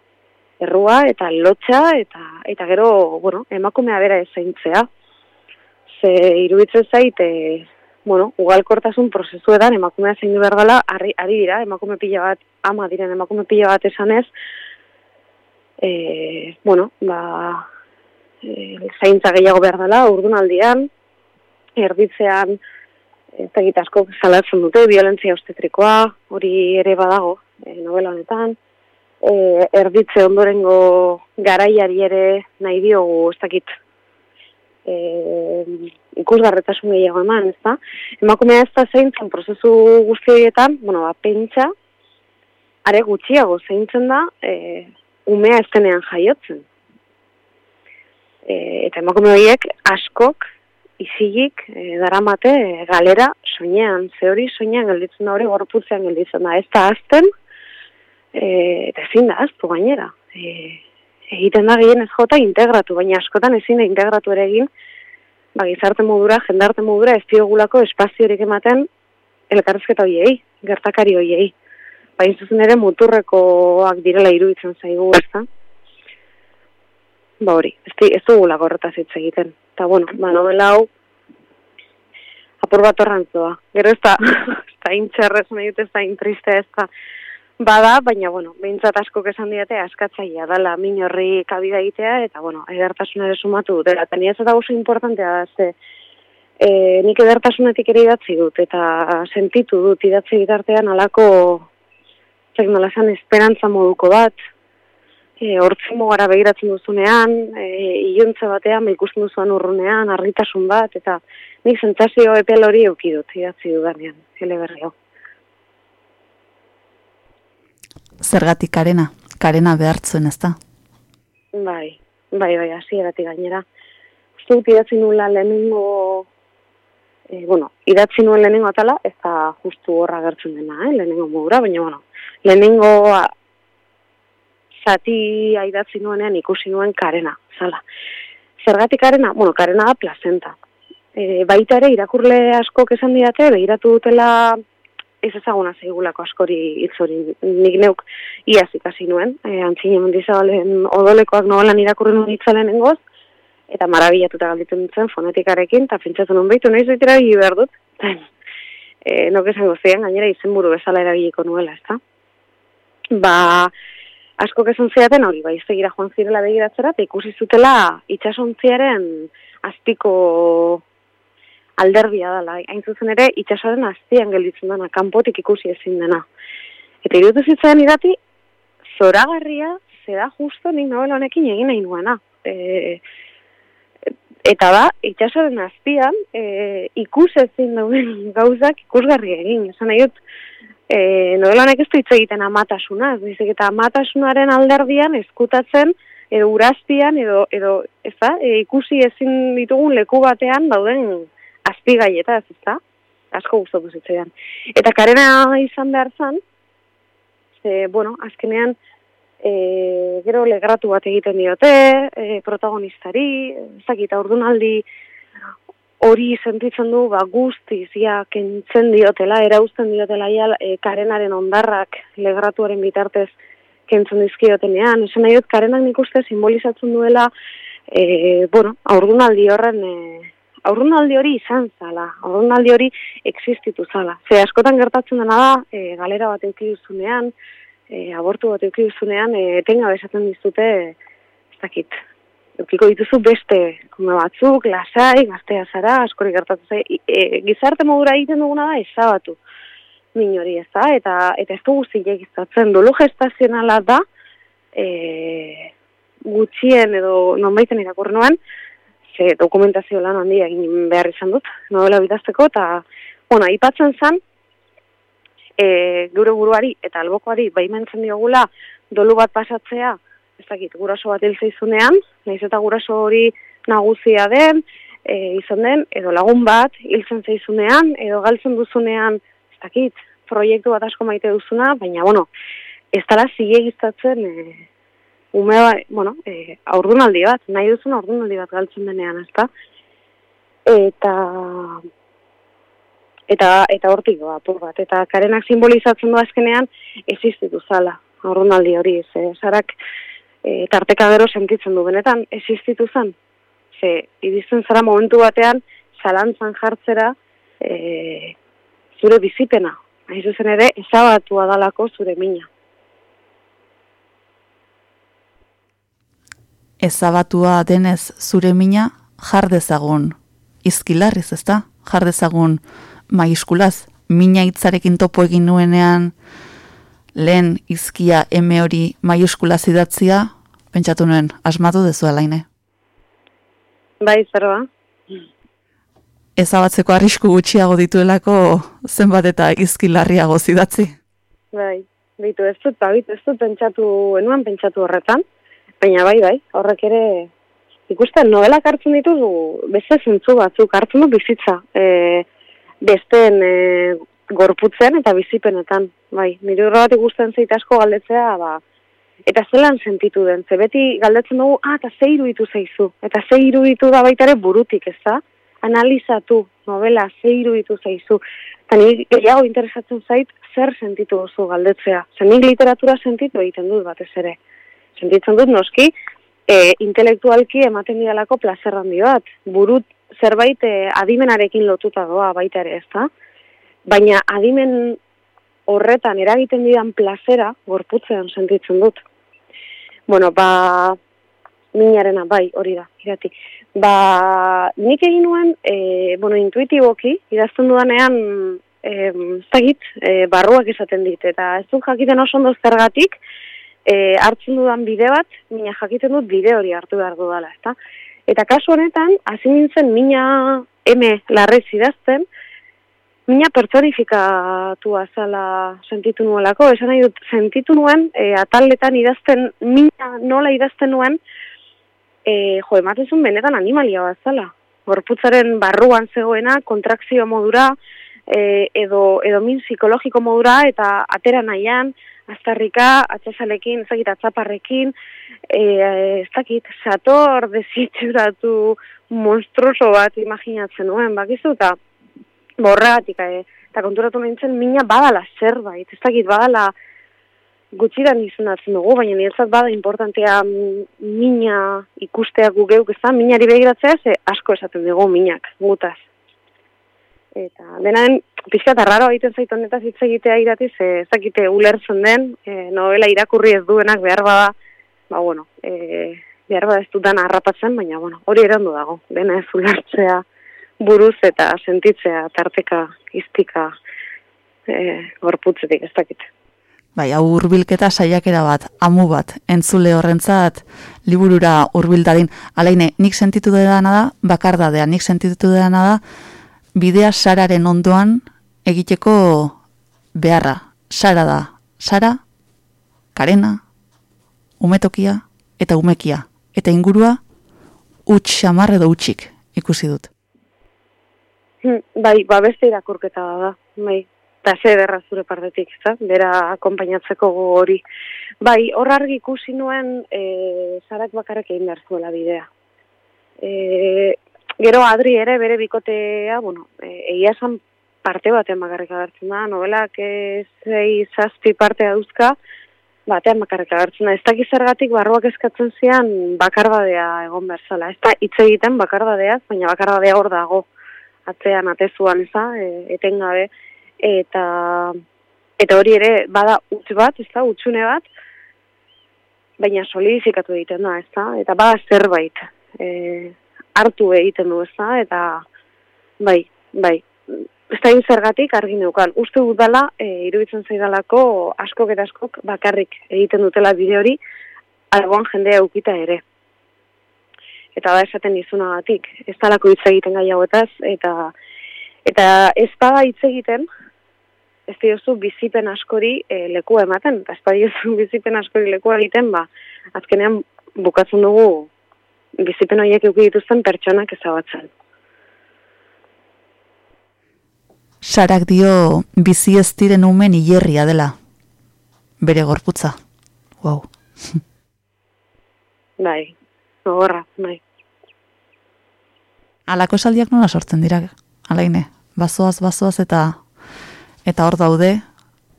Speaker 5: errua eta lotxa eta eta gero, bueno, emakumea bera ezaintzea. Ze iruditzen zait, e, bueno, ugalkortasun prozesuetan emakumea zein du behar ari, ari dira, emakume pila bat, ama diren emakume pila bat esanez, e, bueno, ba, e, zaintza gehiago behar dela, urdunaldian, erditzean, ez da asko salatzen dute, violentzia ostetrikoa, hori ere badago, e, novela honetan, e, erditze ondorengo garaiari ere nahi diogu, ez dakit, e, ikusgarretasun gehiago eman, ez da? Emakumea ez da zeintzen prozesu guzti horietan, bueno, ba, pentsa, are gutxiago zeintzen da, e, umea ez jaiotzen. E, eta emakume horiek askok izilik e, daramate galera soinean, ze hori soinean gelditzen da hori gorputzean gelditzen da, ez da azten, e, eta ezin da aztu gainera. E, egiten da gehien ez jota integratu, baina askotan ezin da integratu ere egin, ba, gizarte modura, jendarte modura, ez diogulako espaziorik ematen elkarrezketa hoiei, gertakari hoiei. Baina zuzen ere muturrekoak direla iruditzen zaigu, ez da? ba hori, ez, ez dugu lagorretaz hitz egiten. Eta, bueno, ba, novela hau, apur bat horrantzoa. Gero ez da, ez da intxerrez, nahi dut ez da intriste ez da, bada, baina, bueno, behintzat asko esan diate, askatzaia dala min horri kabida egitea, eta, bueno, edertasun ere sumatu dut. Eta, ez da oso importantea da, ze, e, nik edertasunetik ere idatzi dut, eta sentitu dut idatzi gitartean alako, zek nola esperantza moduko bat, e, hortzimo gara begiratzen duzunean, e, iluntza batean, ikusten duzuan urrunean, argitasun bat, eta nik zentzazio epel hori eukidut, idatzi dudanean, hele berrio.
Speaker 2: Zergatik karena, karena behartzen ez da?
Speaker 5: Bai, bai, bai, hasi eratik gainera. Zut idatzi nula lehenengo, e, bueno, idatzi nuen lehenengo atala, ez da justu horra gertzen dena, eh, lehenengo modura, baina, bueno, lehenengo zati aidatzi nuenean ikusi nuen karena, zala. Zergatik karena? Bueno, karena da plazenta. E, baita ere, irakurle asko esan diate, behiratu dutela ez ezaguna zeigulako askori itzori nik neuk iaz ikasi nuen. E, Antzine mendizabalen odolekoak novelan irakurri nuen itzalen engoz, eta marabillatuta galditzen dutzen fonetikarekin, eta fintzatu nuen behitu nahi zuetira behar dut. E, nok esango zian, gainera izenburu bezala erabiliko nuela, ez Ba, asko kezun zeaten hori, bai, zegira joan zirela begiratzera, eta ikusi zutela itxasontziaren azpiko alderbia dela. Hain zuzen ere, itxasoaren aztian gelditzen dena, kanpotik ikusi ezin dena. Eta irutu zitzen irati, zoragarria, zera justo nik novela honekin egin nahi nuena. E, eta da, itxasoren azpian, e, ikus ezin dauden gauzak ikusgarri egin. Esan nahi dut, e, novela honek ez du hitz egiten amatasuna, ez eta amatasunaren alderdian eskutatzen, edo uraztian, edo, edo ez da, e, ikusi ezin ditugun leku batean dauden azpigaieta, ez da, asko gustatu zitzaidan. Eta karena izan behar zan, ze, bueno, azkenean, e, gero legratu bat egiten diote, e, protagonistari, ezakita ordunaldi hori sentitzen du ba, guztiz, ja, kentzen diotela, erauzten diotela, ja, e, karenaren ondarrak legratuaren bitartez kentzen dizkiotenean. Esan nahi dut, karenak nik uste simbolizatzen duela, e, bueno, aurdunaldi horren, e, aurdunaldi hori izan zala, aurdunaldi hori existitu zala. Ze askotan gertatzen dena da, e, galera bat eukiduzunean, e, abortu bat eukiduzunean, e, etenga besatzen dizute, ez dakit, eukiko dituzu beste kume batzuk, lasai, gaztea zara, askori gertatzen zai, e, gizarte modura egiten duguna da, ezabatu min hori ez da, eta, eta ez dugu zilegizatzen, dolu gestazionala da, e, gutxien edo nonbaiten irakur nuen, ze dokumentazio lan handia egin behar izan dut, novela bidazteko, eta, bueno, ipatzen zen, e, gure buruari eta albokoari baimentzen diogula dolu bat pasatzea, ez dakit, guraso bat hiltzeizunean, nahiz eta guraso hori naguzia den, e, izan den, edo lagun bat hiltzen zeizunean, edo galtzen duzunean, ez dakit, proiektu bat asko maite duzuna, baina, bueno, ez dala zilegizatzen e, ume ba, bueno, e, aurdunaldi bat, nahi duzun aurdunaldi bat galtzen denean, ezta? Eta eta eta hortik doa apur bat eta karenak simbolizatzen du azkenean existitu zala aurdunaldi hori ze sarak e, tarteka gero sentitzen du benetan existitu zan ze idizten zara momentu batean zalantzan jartzera e, zure bizipena hain zuzen ere, ezabatua dalako zure mina.
Speaker 2: Ezabatua denez zure mina, jardezagun izkilarriz, ezta? Jardezagun maiskulaz, mina hitzarekin topo egin nuenean, lehen izkia eme hori maiuskulaz idatzia, pentsatu nuen, asmatu dezu alaine?
Speaker 5: Bai, zerba
Speaker 2: ezabatzeko arrisku gutxiago dituelako zenbat eta izkilarriago zidatzi.
Speaker 5: Bai, bitu ez dut, bai, ez dut pentsatu, enuan pentsatu horretan, baina bai, bai, horrek ere ikusten novelak hartzen dituzu beste zentzu batzuk, hartzen du bizitza, e, besteen e, gorputzen eta bizipenetan, bai, nire bat ikusten zeit asko galdetzea, ba, eta zelan sentitu den, ze beti galdetzen dugu, ah, eta ze iruditu zeizu, eta ze iruditu da baitare burutik, ez da? analizatu novela ze iruditu zaizu. Eta gehiago interesatzen zait zer sentitu duzu galdetzea. Zer literatura sentitu egiten dut batez ere. Sentitzen dut noski, e, intelektualki ematen didalako plazer handi bat. Burut zerbait e, adimenarekin lotuta doa baita ere ezta. Baina adimen horretan eragiten didan plazera gorputzean sentitzen dut. Bueno, ba, minarena bai, hori da, iratik. Ba, nik egin nuen, e, bueno, intuitiboki, idazten dudanean, e, zagit, e, barruak esaten dit, eta ez dut jakiten oso ondo zergatik, e, hartzen dudan bide bat, mina jakiten dut bide hori hartu behar dudala, eta Eta kasu honetan, hasi nintzen mina eme larrez idazten, mina pertsonifikatu azala sentitu nuelako, esan nahi dut, sentitu nuen, e, ataletan idazten, mina nola idazten nuen, e, jo, ematezun benetan animalia bat zala. Gorputzaren barruan zegoena, kontrakzio modura, e, edo, edo min psikologiko modura, eta atera nahian, aztarrika, atxasalekin, ezakit, atzaparrekin, e, ez dakit, sator, desitxuratu, monstruoso bat imaginatzen nuen, bakizu, eta borregatik, e, eta konturatu nintzen, mina badala zerbait, ez dakit, badala, gutxiran izunatzen dugu, baina niretzat bada importantea mina ikustea gu geuk ez da, minari begiratzea, ze asko esaten dugu minak, gutaz. Eta denaren, pixka eta egiten zaitu honetaz hitz egitea iratiz, ze ezakite ulertzen den, e, novela irakurri ez duenak behar bada, ba bueno, e, behar bada ez dutan harrapatzen, baina bueno, hori erandu dago, dena ez ulertzea buruz eta sentitzea tarteka iztika e, gorputzetik ez dakite.
Speaker 2: bai, hau hurbilketa saiakera bat, amu bat, entzule horrentzat, liburura hurbildadin. Alaine, nik sentitu dena da, bakardadea, nik sentitu dena da, bidea sararen ondoan egiteko beharra. Sara da, sara, karena, umetokia eta umekia. Eta ingurua, utx xamar edo utxik ikusi dut.
Speaker 5: Hmm, bai, ba beste irakurketa da, bai. Eta ze derra zure partetik, ez Bera akompainatzeko hori. Bai, hor argi ikusi nuen e, zarak bakarrik egin behar zuela bidea. E, gero Adri ere bere bikotea, bueno, e, egia esan parte batean bakarrik agertzen da, novelak zei zazpi parte dauzka, batean bakarrik agertzen da. Ez dakiz zergatik barruak eskatzen zian bakarbadea egon behar zela. Ez da hitz egiten bakarbadeaz, baina bakarbadea hor dago atzean atezuan eza, e, etengabe, eta eta hori ere bada utz bat, ez da, utxune bat, baina solidifikatu egiten da, ez da, eta bada zerbait e, hartu egiten du, ez da, eta bai, bai, ez da zergatik argi neukan. Uste dut dela, e, iruditzen zaidalako askok eta askok bakarrik egiten dutela bide hori, alboan jendea eukita ere eta da esaten dizunagatik. Ez talako hitz egiten gai hauetaz, eta eta ez bada hitz egiten, ez diozu bizipen askori e, leku ematen, eta ez diozu bizipen askori leku egiten, ba, azkenean bukatzen dugu bizipen horiek euki dituzten pertsonak ezabatzen.
Speaker 2: Sarak dio bizi ez diren umen hilerria dela. Bere gorputza. Wow.
Speaker 5: bai, gogorra, bai.
Speaker 2: Alako esaldiak nola sortzen dira, alaine, bazoaz, bazoaz eta eta hor daude,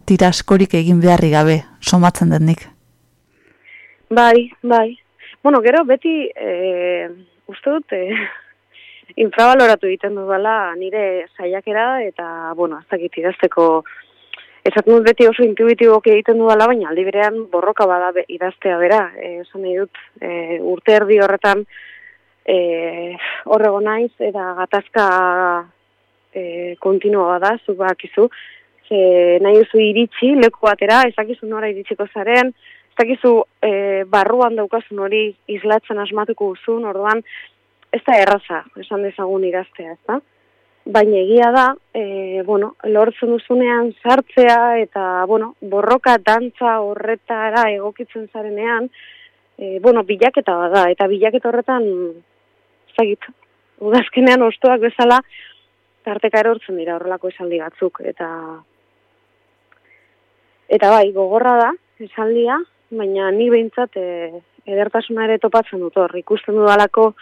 Speaker 2: tira askorik egin beharri gabe, somatzen denik.
Speaker 5: Bai, bai. Bueno, gero beti, e, uste dut, e, infrabaloratu egiten dudala nire saiakera eta, bueno, ez dakit idazteko, esaten dut beti oso intuitibok egiten dudala, baina aldi berean borroka bada idaztea bera. E, esan nahi dut, e, urte erdi horretan, e, horrego naiz, eta gatazka e, kontinua bada, zu bakizu, ze nahi duzu iritsi, leku batera, ezakizu nora iritsiko zaren, ezakizu e, barruan daukasun hori islatzen asmatuko uzun, orduan, ez da erraza, esan dezagun idaztea, ez da? Baina egia da, e, bueno, lortzen duzunean sartzea eta, bueno, borroka dantza horretara egokitzen zarenean, e, bueno, bilaketa da, eta bilaketa horretan zagit, udazkenean ostoak bezala, tarteka erortzen dira horrelako esaldi batzuk, eta eta bai, gogorra da, esaldia, baina ni behintzat e, edertasuna ere topatzen dut hor, ikusten dudalako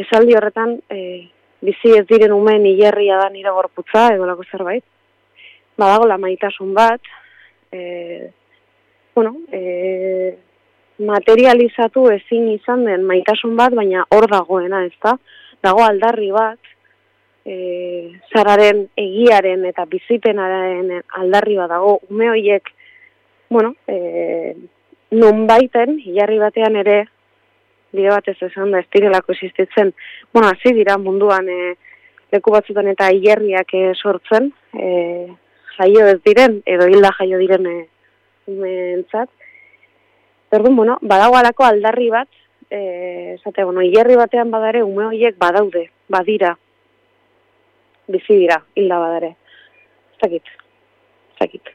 Speaker 5: esaldi horretan e, bizi ez diren umen hilerria da nire gorputza, edo lako zerbait, badago la maitasun bat, e, bueno, e, materializatu ezin izan den maitasun bat, baina hor dagoena, ez da? Dago aldarri bat, e, zararen egiaren eta bizipenaren aldarri bat dago, ume horiek, bueno, e, non baiten, hilarri batean ere, bide batez esan da, estirelako existitzen, bueno, hasi dira munduan e, leku batzutan eta hilerriak e, sortzen, e, jaio ez diren, edo hilda jaio diren e, entzat, Orduan, bueno, badago alako aldarri bat, eh, esate, bueno, hierri batean badare, ume horiek badaude, badira, bizi dira, hilda badare. Zakit, zakit.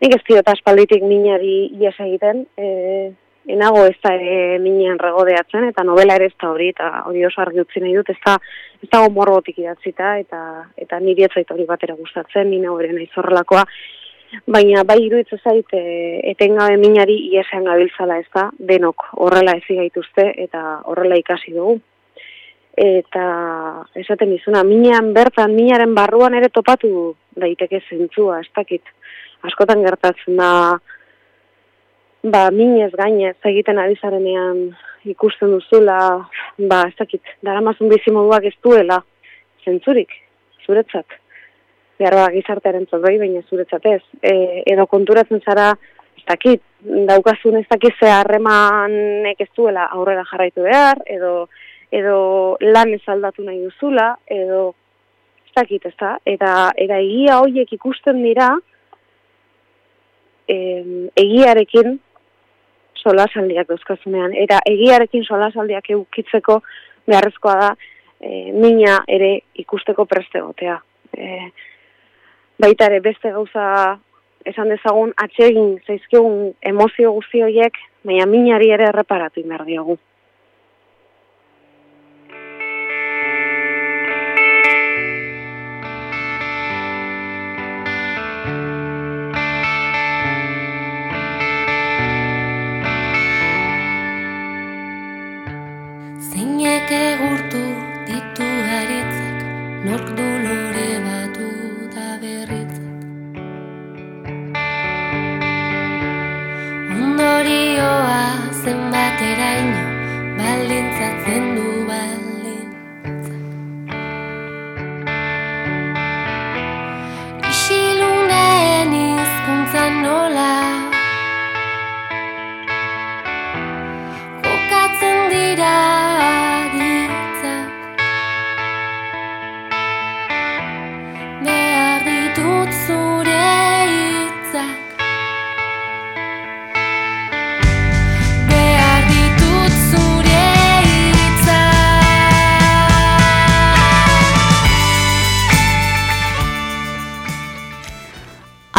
Speaker 5: Nik ez diot aspalditik minari ies egiten, eh, enago ez da e, minean regodeatzen, eta novela ere ez da hori, eta hori oso argi utzi nahi dut, ez da, ez da gomorrotik idatzita, eta, eta niri ez hori batera gustatzen, nina hori nahi zorrelakoa, baina bai iruditzen zait e, etengabe minari iesean gabiltzala ez da, denok horrela ezi gaituzte eta horrela ikasi dugu. Eta esaten izuna, minean bertan, minaren barruan ere topatu daiteke zentzua, ez dakit. Askotan gertatzen da, ba, minez gainez egiten abizarenean ikusten duzula, ba, ez dakit, dara mazun bizimoduak ez duela, zentzurik, zuretzat behar da gizartearen bai, baina zuretzat ez. E, edo konturatzen zara, ez dakit, daukazun ez dakit ze harremanek ez duela aurrera jarraitu behar, edo, edo lan ez aldatu nahi duzula, edo ez dakit, ez da? Eta, eta egia horiek ikusten dira, em, egiarekin solasaldiak dauzkazunean. Eta egiarekin solasaldiak eukitzeko beharrezkoa da e, mina ere ikusteko preste gotea. E, baita ere beste gauza esan dezagun atsegin zaizkigun emozio guzti horiek, baina minari ere erreparatu inbar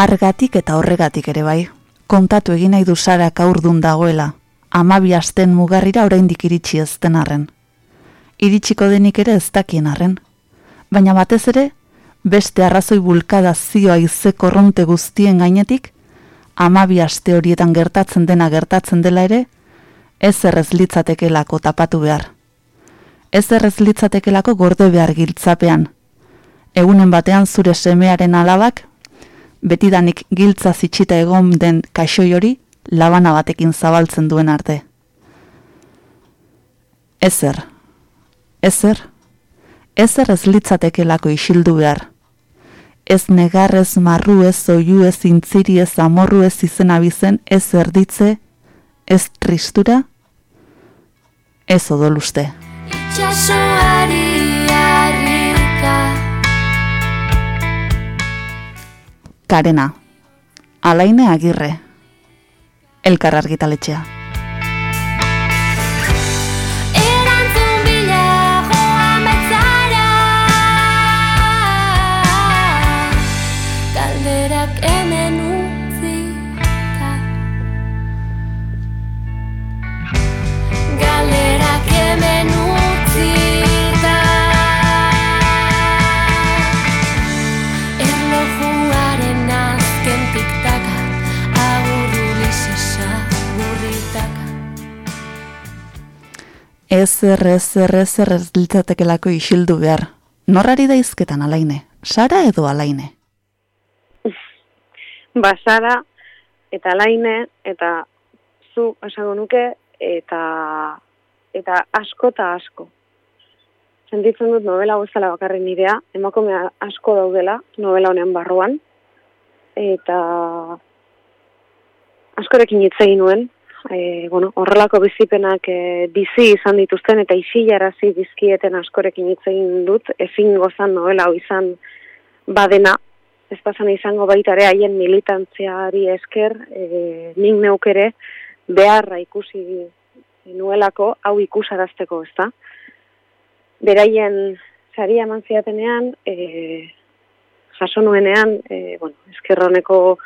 Speaker 2: Argatik eta horregatik ere bai. Kontatu egin nahi du Sarak aurdun dagoela. Amabi asten mugarrira oraindik iritsi ez den arren. Iritsiko denik ere ez dakien arren. Baina batez ere, beste arrazoi bulkada zioa ize korronte guztien gainetik, amabi aste horietan gertatzen dena gertatzen dela ere, ez errez litzatekelako tapatu behar. Ez errez litzatekelako gorde behar giltzapean. Egunen batean zure semearen alabak betidanik giltza zitsita egon den kaixoi hori labana batekin zabaltzen duen arte. Ezer, ezer, ezer ez litzatekelako isildu behar. Ez negar, ez marru, ez oiu, ez intziri, amorru, ez izena bizen, ez erditze, ez tristura, ez odoluste.
Speaker 6: Itxasoari
Speaker 2: Karena, alaine agirre, elkar argitaletxea. Ezer, ezer, ezer ez litzatekelako isildu behar. Norrari daizketan alaine, Sara edo alaine?
Speaker 5: Basara eta laine eta zu esango nuke eta eta asko eta asko. Sentitzen dut novela bezala bakarren nirea, emakume asko daudela novela honen barruan eta askorekin hitz egin nuen, e, bueno, horrelako bizipenak e, bizi izan dituzten eta isilarazi bizkieten askorekin hitz egin dut, ezin gozan novela hau izan badena, ez pasan izango baita ere haien militantziari esker, e, nik neuk ere beharra ikusi nuelako hau ikusarazteko, ezta? Beraien saria eman ziatenean, e, jaso nuenean, e, bueno, eskerroneko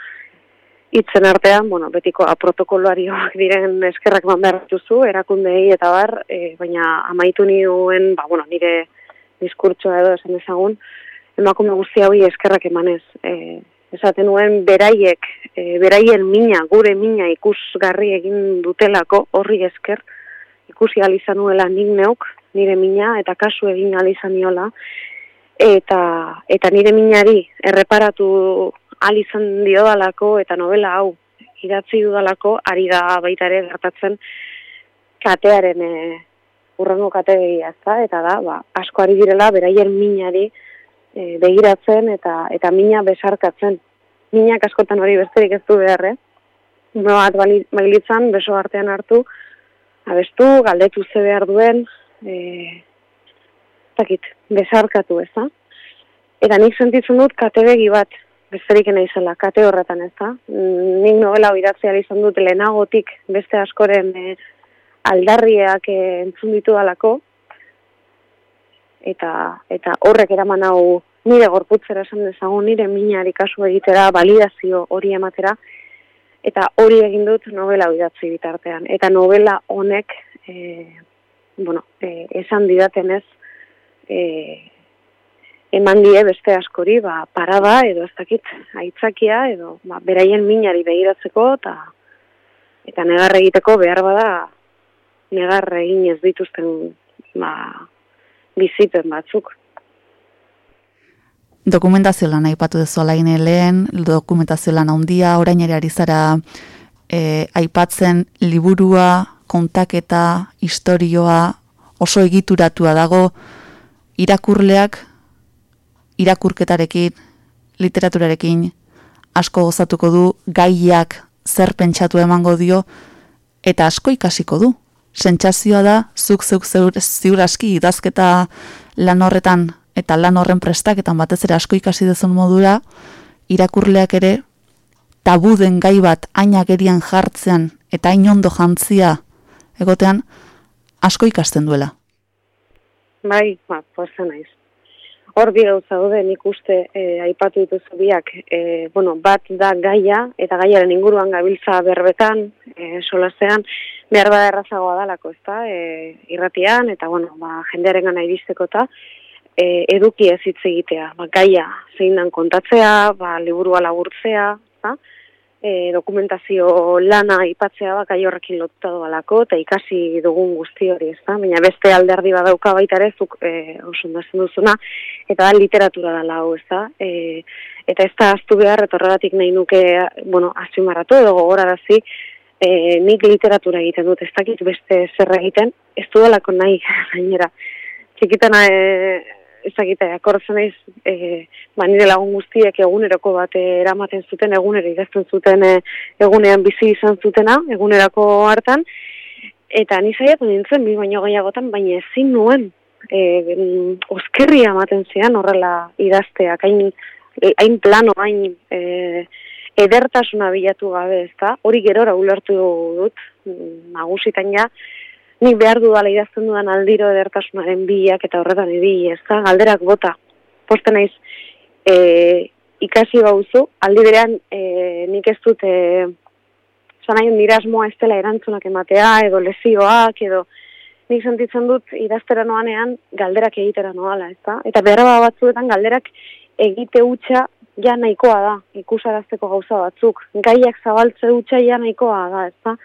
Speaker 5: hitzen artean, bueno, betiko protokoloarioak diren eskerrak man behar duzu, erakundei eta bar, e, baina amaitu nioen, ba, bueno, nire diskurtsoa edo esan ezagun, emakume guzti hauei eskerrak emanez. E, esaten nuen beraiek, e, beraien mina, gure mina ikusgarri egin dutelako horri esker, ikusi izan nuela nik neuk, nire mina, eta kasu egin izan niola, eta, eta nire minari erreparatu izan diodalako eta novela hau idatzi dudalako ari da baita ere gertatzen katearen e, urrengo kategoria ezta eta da ba, asko ari direla beraien minari e, begiratzen eta eta mina besarkatzen. Minak askotan hori besterik ez du behar, eh? No bat bailitzan beso artean hartu, abestu, galdetu ze behar duen, e, zakit, besarkatu ez da? Eta nik sentitzen dut katebegi bat besterik naizela kate horretan ez da. Mm, Nik novela ahal izan dut lehenagotik beste askoren e, aldarriak e, entzun ditu dalako, eta, eta horrek eraman hau nire gorputzera esan dezagun, nire minari kasu egitera, validazio hori ematera, eta hori egin dut novela hau idatzi bitartean. Eta novela honek, e, bueno, e, esan didatenez, e, eman die beste askori, ba, parada edo ez dakit aitzakia edo ba, beraien minari begiratzeko eta eta negar egiteko behar bada negar egin ez dituzten ba, bizipen batzuk.
Speaker 2: Dokumentazio lan aipatu dezu alain lehen, dokumentazio lan handia, orain ere ari e, aipatzen liburua, kontaketa, historioa, oso egituratua dago, irakurleak irakurketarekin, literaturarekin asko gozatuko du, gaiak zer pentsatu emango dio, eta asko ikasiko du. Sentsazioa da, zuk zeuk zeur, ziur aski idazketa lan horretan eta lan horren prestaketan batez ere asko ikasi dezun modura, irakurleak ere tabuden gai bat ainak erian jartzean eta hain ondo jantzia egotean asko ikasten duela.
Speaker 5: Bai, ba, poza naiz. Hor bi gauza daude nik uste e, aipatu dituzu biak, e, bueno, bat da gaia eta gaiaren inguruan gabiltza berbetan, e, solasean, behar bada errazagoa dalako, ezta? E, irratian eta bueno, ba jendearengana iristeko ta e, eduki ez hitz egitea, ba gaia zeindan kontatzea, ba liburua laburtzea, ezta? E, dokumentazio lana aipatzea baka horrekin lotuta doalako, eta ikasi dugun guzti hori, ez da? Baina beste alderdi badauka baita ere, zuk e, osundazen duzuna, eta da literatura da lau, ez da? E, eta ez da aztu behar, etorregatik nahi nuke, bueno, azimaratu edo gogorarazi, e, nik literatura egiten dut, ez dakit beste zer egiten, ez du nahi, gainera. Txikitana, e, ezagite, akortzen naiz, e, ba, nire lagun guztiek eguneroko bat eramaten zuten, egunero idazten zuten e, egunean bizi izan zutena, egunerako hartan, eta ni saiatu nintzen, bi baino gehiagotan, baina ezin nuen, e, oskerri ematen zean horrela idazteak, hain, hain plano, hain e, edertasuna bilatu gabe, ezta? Hori gerora ulertu dut, nagusitan ja, nik behar dudala idazten dudan aldiro edertasunaren biak eta horretan ibili, ez da, galderak bota. Posten naiz, e, ikasi bauzu, aldi berean e, nik ez dut, e, nahi nire asmoa ez dela erantzunak ematea, edo lezioak, edo nik sentitzen dut idaztera noanean galderak egitera noala, ez da? Eta behar batzuetan galderak egite utxa ja nahikoa da, ikusarazteko gauza batzuk. Gaiak zabaltze utxa ja nahikoa da, ez da?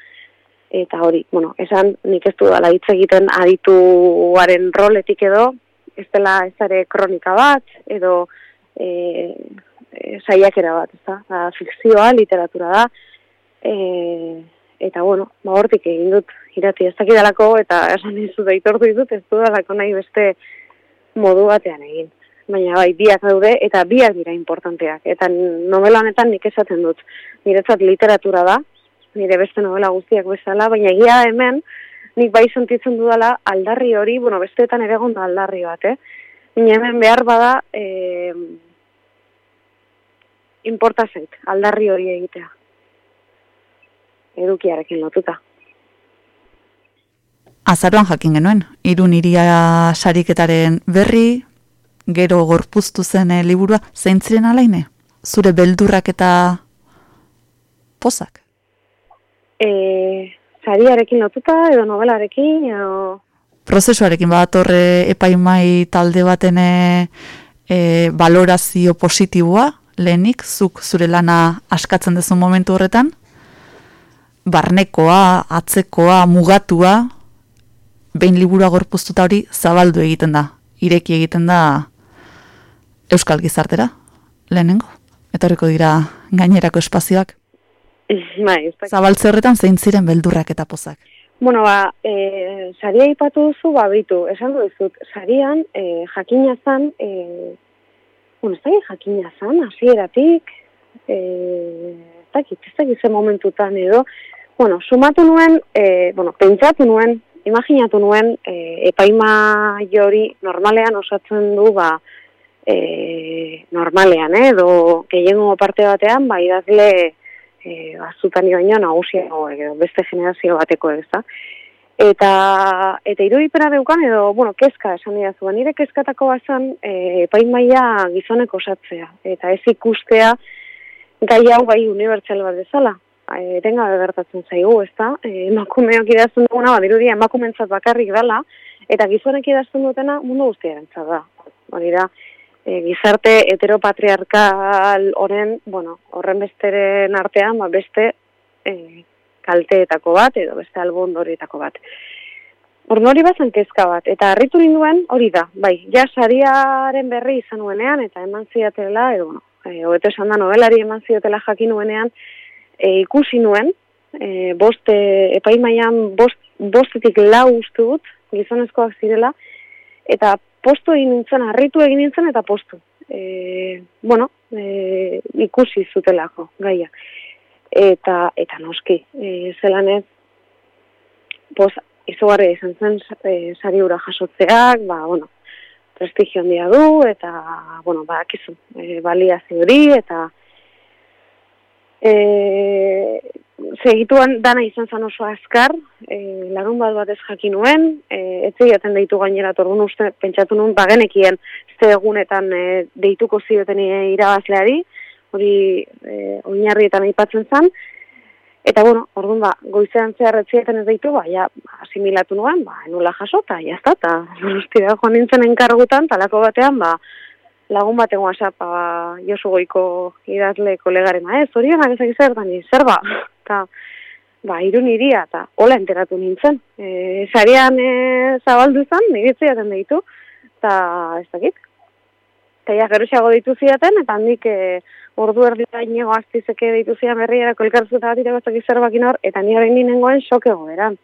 Speaker 5: Eta hori, bueno, esan nik ez du dala hitz egiten adituaren roletik edo, ez dela ez ere kronika bat, edo e, e, saiakera bat, ez da, da fikzioa, literatura da, e, eta bueno, ba hortik egin dut irati ez dakidalako, eta esan izu da itortu ditut, ez du dalako nahi beste modu batean egin. Baina bai, biak daude, eta biak dira importanteak. Eta novela honetan nik esaten dut. Niretzat literatura da, nire beste novela guztiak bezala, baina egia hemen, nik bai sentitzen dudala aldarri hori, bueno, besteetan ere gonda aldarri bat, eh? Baina hemen behar bada, eh, importa zait, aldarri hori egitea. Edukiarekin lotuta.
Speaker 2: Azaroan jakin genuen, irun iria sariketaren berri, gero gorpuztu zen eh, liburua, zein ziren alaine? Zure beldurrak eta pozak?
Speaker 5: E, sariarekin lotuta edo novelarekin edo
Speaker 2: prozesuarekin badatorre epaimai talde baten e, valorazio positiboa lehenik zuk zure lana askatzen duzu momentu horretan? Barnekoa, atzekoa, mugatua behin liburua gorpuztuta hori zabaldu egiten da ireki egiten da euskal gizartera lehenengo. Etorriko dira gainerako espazioak
Speaker 5: Bai,
Speaker 2: Zabaltze horretan zein ziren beldurrak eta pozak?
Speaker 5: Bueno, ba, e, saria ipatu duzu, ba, bitu, esan du dizut, sarian, e, jakina zan, e, bueno, ez da jakina zan, hasieratik, e, ez dakit, ez dakit ze momentutan edo, bueno, sumatu nuen, e, bueno, pentsatu nuen, imaginatu nuen, e, epaima jori normalean osatzen du, ba, e, normalean, eh, edo gehiengo parte batean, ba, idazle e, azutani baino nagusiago edo beste generazio bateko ez da. Eta, eta irudipena deukan, edo, bueno, kezka esan dira zuen, nire kezkatako bazan, e, maia gizonek osatzea, eta ez ikustea gai hau gai unibertsal bat bezala. E, tenga bebertatzen zaigu, ez da? E, emakumeak idazten duguna, badirudia emakumentzat bakarrik dela, eta gizonek idazten dutena mundu guztia da. Hori da, e, gizarte heteropatriarkal horren, bueno, horren besteren artean, ba, beste e, kalteetako bat, edo beste albondorietako bat. Hor hori bazan kezka bat, eta harritu ninduen hori da, bai, ja sariaren berri izan nuenean, eta eman ziatela, edo, bueno, e, hobeto esan da novelari eman ziatela jakin nuenean, e, ikusi nuen, e, boste, epaimaian bost, bostetik lau uste dut, gizonezkoak zirela, eta postu egin nintzen, harritu egin nintzen eta postu. E, bueno, e, ikusi zutelako, gaia. Eta, eta noski, e, zelan ez, poz, izugarri izan zen e, sari ura jasotzeak, ba, bueno, prestigio handia du, eta, bueno, ba, akizu, e, balia hori, eta, e, segituan dana izan zan oso azkar, e, larun bat bat ez jakin nuen, e, ez zehiaten deitu gainera, torgun uste, pentsatu nuen, bagenekien ze egunetan e, deituko zioten irabazleari, hori e, oinarrietan aipatzen zan, eta bueno, orduan ba, goizean zehar ez ez deitu, ba, ja, asimilatu nuen, ba, enula jaso, eta jazta, eta joan nintzen enkargutan, talako batean, ba, lagun baten WhatsApp ba, Josu Goiko idazle kolegaren ez, hori enak ezak zer, da zer ba, eta ba, irun iria, eta hola enteratu nintzen. E, Zarian e, zabaldu zen, nigitzea den ditu, eta ez dakit. Eta ja, gero ditu ziaten, eta handik e, ordu erdi da inigo aztizeke ditu zian berriera, kolkarzuta bat irabazak zer bakin hor, eta ni horrein ninengoen soke goberan.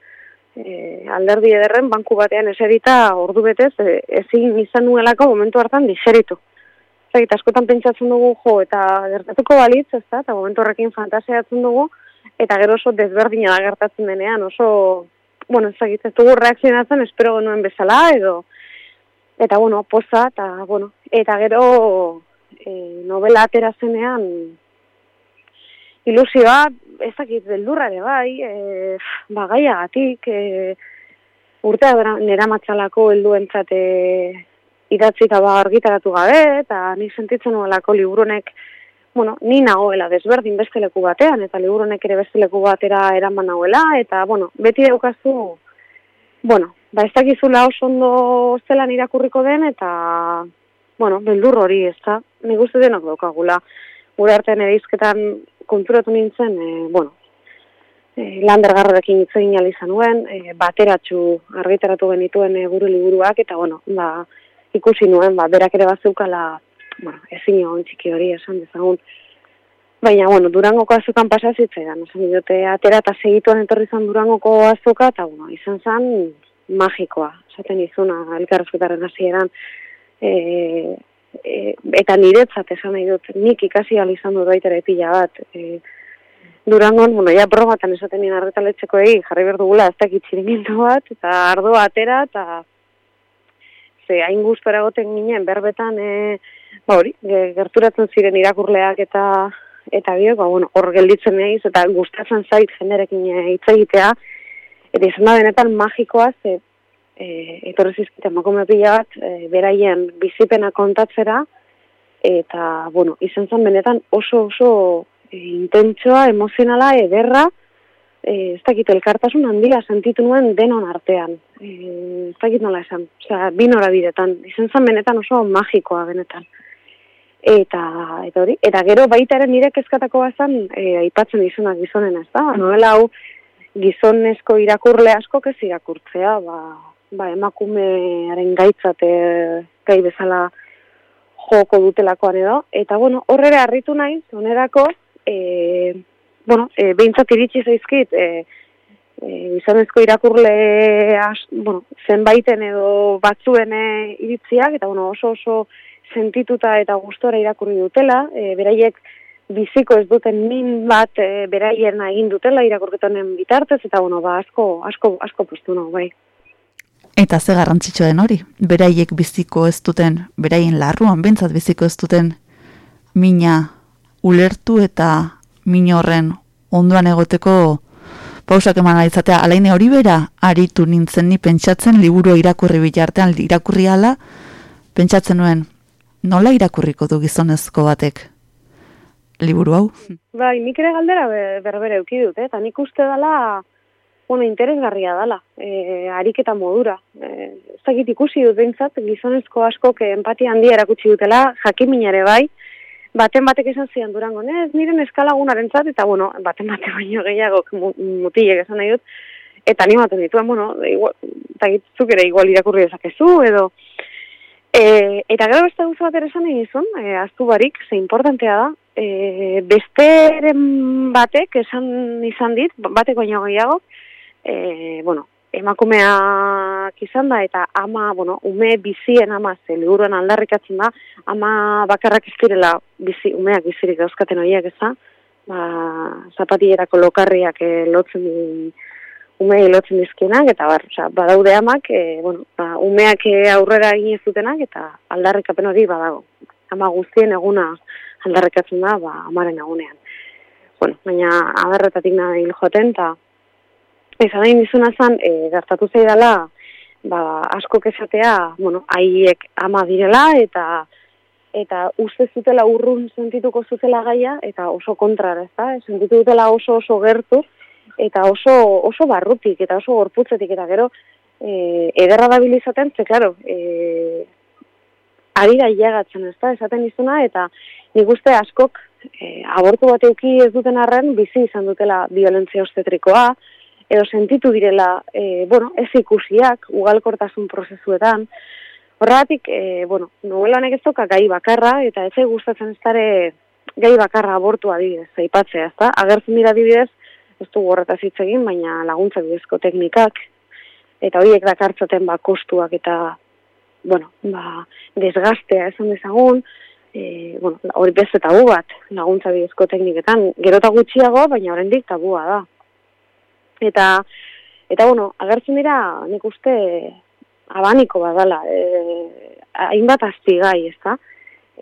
Speaker 5: E, alderdi ederren, banku batean eserita ordu betez, e, ezin izan nuelako momentu hartan diseritu zait, askotan pentsatzen dugu jo, eta gertatuko balitz, ez da, eta momentu horrekin fantasiatzen dugu, eta gero oso desberdina da gertatzen denean, oso, bueno, ez zait, ez dugu reakzionatzen, espero genuen bezala, edo, eta, bueno, poza, eta, bueno, eta gero e, novela atera zenean, ilusioa, ez dakit, beldurra ere bai, e, bagaia gatik, e, urtea nera matxalako helduentzate idatzi eta ba argitaratu gabe, eta ni sentitzen nuelako liburunek, bueno, ni nagoela desberdin beste leku batean, eta liburunek ere beste leku batera eraman nagoela, eta, bueno, beti daukazu, bueno, ba ez dakizula oso ondo zelan irakurriko den, eta, bueno, beldur hori, ez da, nik uste denok daukagula, gure artean edizketan konturatu nintzen, e, bueno, e, lander garrorekin hitz egin izan nuen, e, bateratxu argitaratu genituen e, gure liburuak, eta, bueno, ba, ikusi nuen, ba, berak ere bazeukala, bueno, ezin egon txiki hori esan dezagun. Baina, bueno, durangoko azukan pasazitzaidan, esan dute, atera eta segituan etorri zan durangoko azuka, eta, bueno, izan zen magikoa, esaten izuna, elkarrezketaren hasieran e, e, eta niretzat esan nahi dut, nik ikasi izan dut baita pila bat, e, Durangon, bueno, ja probatan esaten nien arretaletxeko egi, jarri berdugula, ez dakit bat, eta ardo atera, eta ze hain gustora goten ginen berbetan e, ba hori, gerturatzen ziren irakurleak eta eta biok, ba, bueno, hor gelditzen naiz eta gustatzen zait jenderekin e, hitz egitea. Eta izan da benetan magikoa ze e, etorri zizkite emakume pila bat e, beraien bizipena kontatzera. Eta bueno, izan zen benetan oso oso intentsoa, emozionala, ederra, e, ez dakit elkartasun handia sentitu nuen denon artean. E, ez dakit nola esan, osea, binora bidetan, izan zen benetan oso magikoa benetan. Eta, eta hori, eta gero baitaren nire kezkatako bazan, e, aipatzen izunak gizonen ez da, noela hau gizonezko irakurle asko ez irakurtzea, ba, ba emakumearen gaitzate gai bezala joko dutelakoan edo, eta bueno, horrere harritu naiz, onerako, e, bueno, e, behintzat iritsi zaizkit, e, e, izanezko irakurle as, bueno, zenbaiten edo batzuen iritziak, eta bueno, oso oso sentituta eta gustora irakurri dutela, e, beraiek biziko ez duten min bat e, beraien egin dutela irakurketanen bitartez, eta bueno, ba, asko, asko, asko postu no, bai.
Speaker 2: Eta ze garrantzitsua den hori, beraiek biziko ez duten, beraien larruan bentsat biziko ez duten mina ulertu eta min horren onduan egoteko pausak eman alitzatea, alaine hori bera, aritu nintzen ni pentsatzen liburu irakurri bitartean irakurri ala, pentsatzen nuen, nola irakurriko du gizonezko batek liburu hau?
Speaker 5: Bai, nik ere galdera be- berbere euki eh? eta nik uste dela, bueno, interesgarria dela, e, ariketa modura. E, ez ikusi dut behintzat, gizonezko askok empatia handia erakutsi dutela, jakiminare bai, baten batek esan zian durango, ez, nire neskalagunaren zat, eta bueno, baten bate baino gehiago mu- mutilek esan nahi dut, eta animatu dituen, bueno, igual, eta gitzuk ere igual irakurri dezakezu, edo, E, eta gero beste gauza bat ere esan nahi nizun, e, aztu barik, ze importantea da, e, besteren batek esan izan dit, batek baino gehiago, e, bueno, emakumeak izan da, eta ama, bueno, ume bizien ama, ze liburuan aldarrikatzen da, ama bakarrak ez direla bizi, umeak bizirik dauzkaten horiek ez da, ba, zapatierako lokarriak e, lotzen di, umei lotzen dizkienak, eta bar, osea, badaude amak, e, bueno, ba, umeak e, aurrera egin ez dutenak, eta aldarrikapen hori badago. Ama guztien eguna aldarrikatzen da, ba, amaren egunean. Bueno, baina adarretatik nahi joaten, eta esan nahi nizuna zan, e, gertatu zaidala, ba, asko esatea, bueno, haiek ama direla, eta eta uste zutela urrun sentituko zutela gaia, eta oso kontrara, ez da? Sentitu dutela oso oso gertu, eta oso oso barrutik eta oso gorputzetik eta gero eh ederra dabil izaten ze claro eh ari da ilagatzen ezta esaten izuna eta nik uste askok e, abortu bat euki ez duten arren bizi izan dutela violentzia obstetrikoa edo sentitu direla e, bueno ez ikusiak ugalkortasun prozesuetan Horregatik, e, bueno, novela honek ez dauka gai bakarra, eta ez gustatzen ez dare gai bakarra abortu adibidez, aipatzea, ezta? Agertzen dira adibidez, ez du horretaz hitz egin, baina laguntza bidezko teknikak, eta horiek dakartzaten ba, kostuak eta, bueno, ba, desgastea esan dezagun, e, bueno, hori beste tabu bat, laguntza bidezko tekniketan, gerota gutxiago, baina oraindik tabua da. Eta, eta bueno, agertzen dira, nik uste, abaniko badala, e, hainbat aztigai, ezta?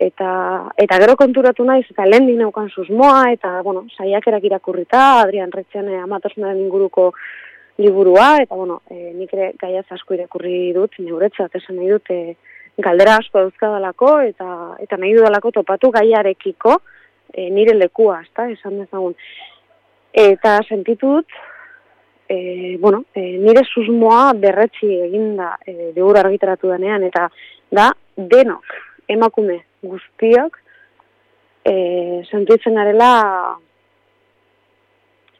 Speaker 5: Eta, eta gero konturatu naiz, eta lehen dineukan susmoa, eta, bueno, saiakerak irakurrita, Adrian Retxean amatasunaren inguruko liburua, eta, bueno, e, nik ere gaiaz asko irakurri dut, neuretzat esan nahi dut, e, galdera asko dauzkadalako, eta, eta nahi dudalako topatu gaiarekiko e, nire lekua, ezta, esan dezagun. Eta sentitu dut, e, bueno, e, nire susmoa berretzi eginda e, liburu argitaratu denean, eta da denok, emakume guztiok, e, sentitzen garela,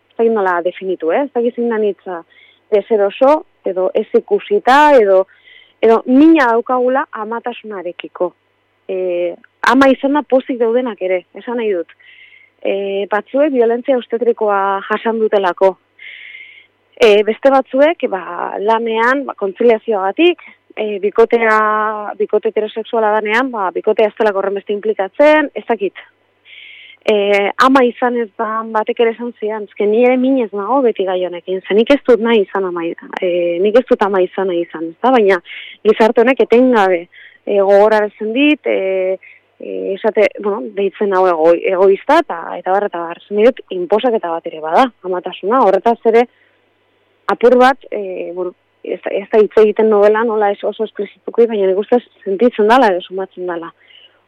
Speaker 5: ez dakit nola definitu, eh? ez dakit zein da nitza, deseroso, edo ez ikusita, edo, edo mina daukagula amatasunarekiko. E, ama izan da pozik daudenak ere, esan nahi dut. E, batzuek violentzia obstetrikoa jasan dutelako, E, beste batzuek, ba, lanean, ba, kontziliazioagatik, e, bikotea, bikote heterosexuala danean, ba, bikotea ez dela horren beste implikatzen, ez dakit. E, ama izan ez da batek ere esan zian, ezken ni ere minez nago beti gai honekin, zen nik ez dut nahi izan ama, e, nik ez dut ama izan nahi izan, ez da? baina gizarte honek etengabe e, gogorarezen dit, e, e, esate, bueno, deitzen hau ego, egoista, eta, eta bar, eta bar, zen dut, inposak eta bat ere bada, amatasuna, horretaz ere, apur bat, e, bueno, ez, ez da hitz egiten novela, nola ez oso esplizituko, baina nik ustez sentitzen dala, edo sumatzen dala.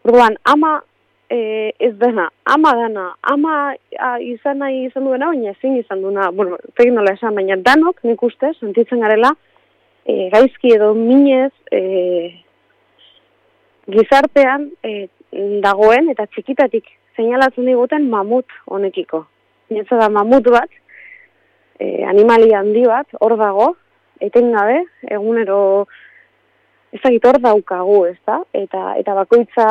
Speaker 5: Orduan, ama e, ez dena, ama dana, ama a, izan nahi izan duena, baina ezin izan duena, bueno, egin nola esan, baina danok nik ustez sentitzen garela, e, gaizki edo minez, e, gizartean e, dagoen eta txikitatik seinalatzen diguten mamut honekiko. Nietza da mamut bat, e, animalia handi bat, hor dago, etengabe, egunero ez dakit hor daukagu, ez da? Eta, eta bakoitza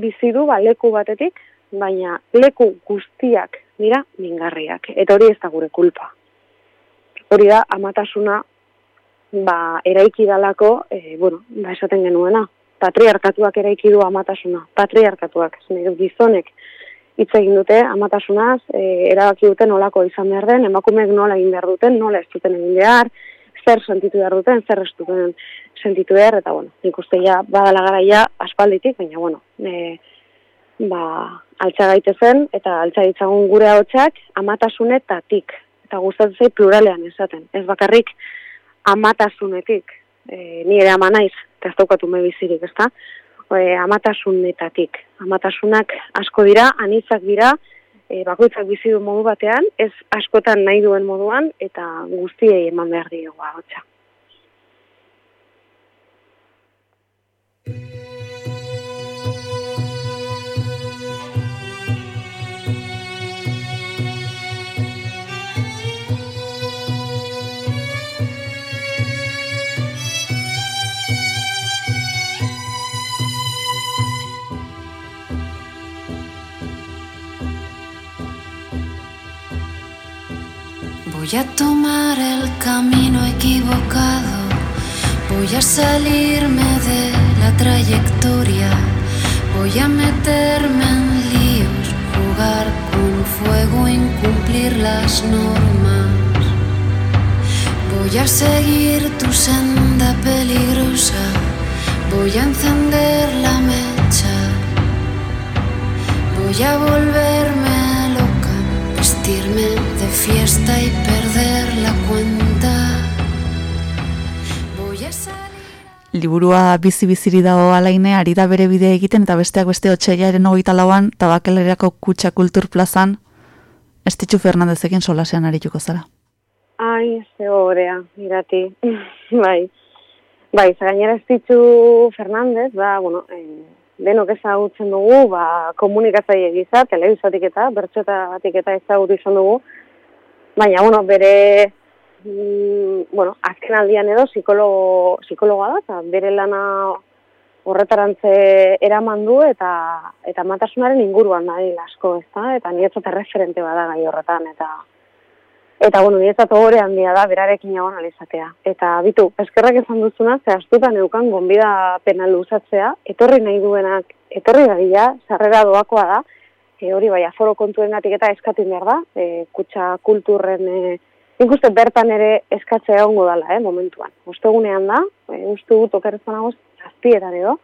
Speaker 5: bizi du ba, leku batetik, baina leku guztiak dira mingarriak. Eta hori ez da gure kulpa. Hori da, amatasuna ba, eraiki dalako, e, bueno, ba, esaten genuena. Patriarkatuak eraiki du amatasuna. Patriarkatuak, dut, gizonek hitz egin dute amatasunaz, e, erabaki dute nolako izan behar den, emakumeek nola egin behar duten, nola ez duten egin behar, zer sentitu behar duten, zer ez duten sentitu behar, eta bueno, nik uste ja, badala garaia aspalditik, baina bueno, e, ba, altza gaitezen, eta altza ditzagun gure hotxak amatasunetatik, eta gustatzen zait pluralean esaten, ez bakarrik amatasunetik, e, ni ere ama naiz, eta ez daukatu me bizirik, ezta? E, amatasunetatik, amatasunak asko dira, anitzak dira, e, bakoitzak bizi du modu batean, ez askotan nahi duen moduan, eta guztiei eman behar diogu ahotsa.
Speaker 6: Voy a tomar el camino equivocado, voy a salirme de la trayectoria, voy a meterme en líos, jugar con fuego, incumplir las normas. Voy a seguir tu senda peligrosa, voy a encender la mecha, voy a volverme vestirme de fiesta y perder la cuenta. Voy a salir.
Speaker 2: Liburua bizi-biziri dago alaine, ari da bere bidea egiten, eta besteak beste hogeita lauan, tabakelerako kutsa kultur plazan, Estitxu Fernandezekin solasean arituko zara.
Speaker 5: Ai, ze horea, irati. bai. Bai, gainera ez ditzu Fernandez, ba, bueno, eh, denok ezagutzen dugu, ba, komunikatzaile gisa, telebizatik eta, bertxotatik eta ezagutu izan dugu. Baina, bueno, bere, mm, bueno, azken aldian edo psikologo, psikologoa da, eta bere lana horretarantze eraman du eta eta matasunaren inguruan da asko, ezta? Eta niretzat erreferente bada gai horretan eta Eta, bueno, niretzat hori handia da, berarekin egon alizatea. Eta, bitu, eskerrak esan duzuna, ze astutan eukan gonbida pena luzatzea, etorri nahi duenak, etorri dadila, sarrera doakoa da, e, hori bai, aforo kontuen gatik eta eskatin behar da, e, kutsa kulturren, e, nik uste bertan ere eskatzea egongo dela, eh, momentuan. Ostegunean da, e, uste dut okerrezan nagoz, zazpietan edo,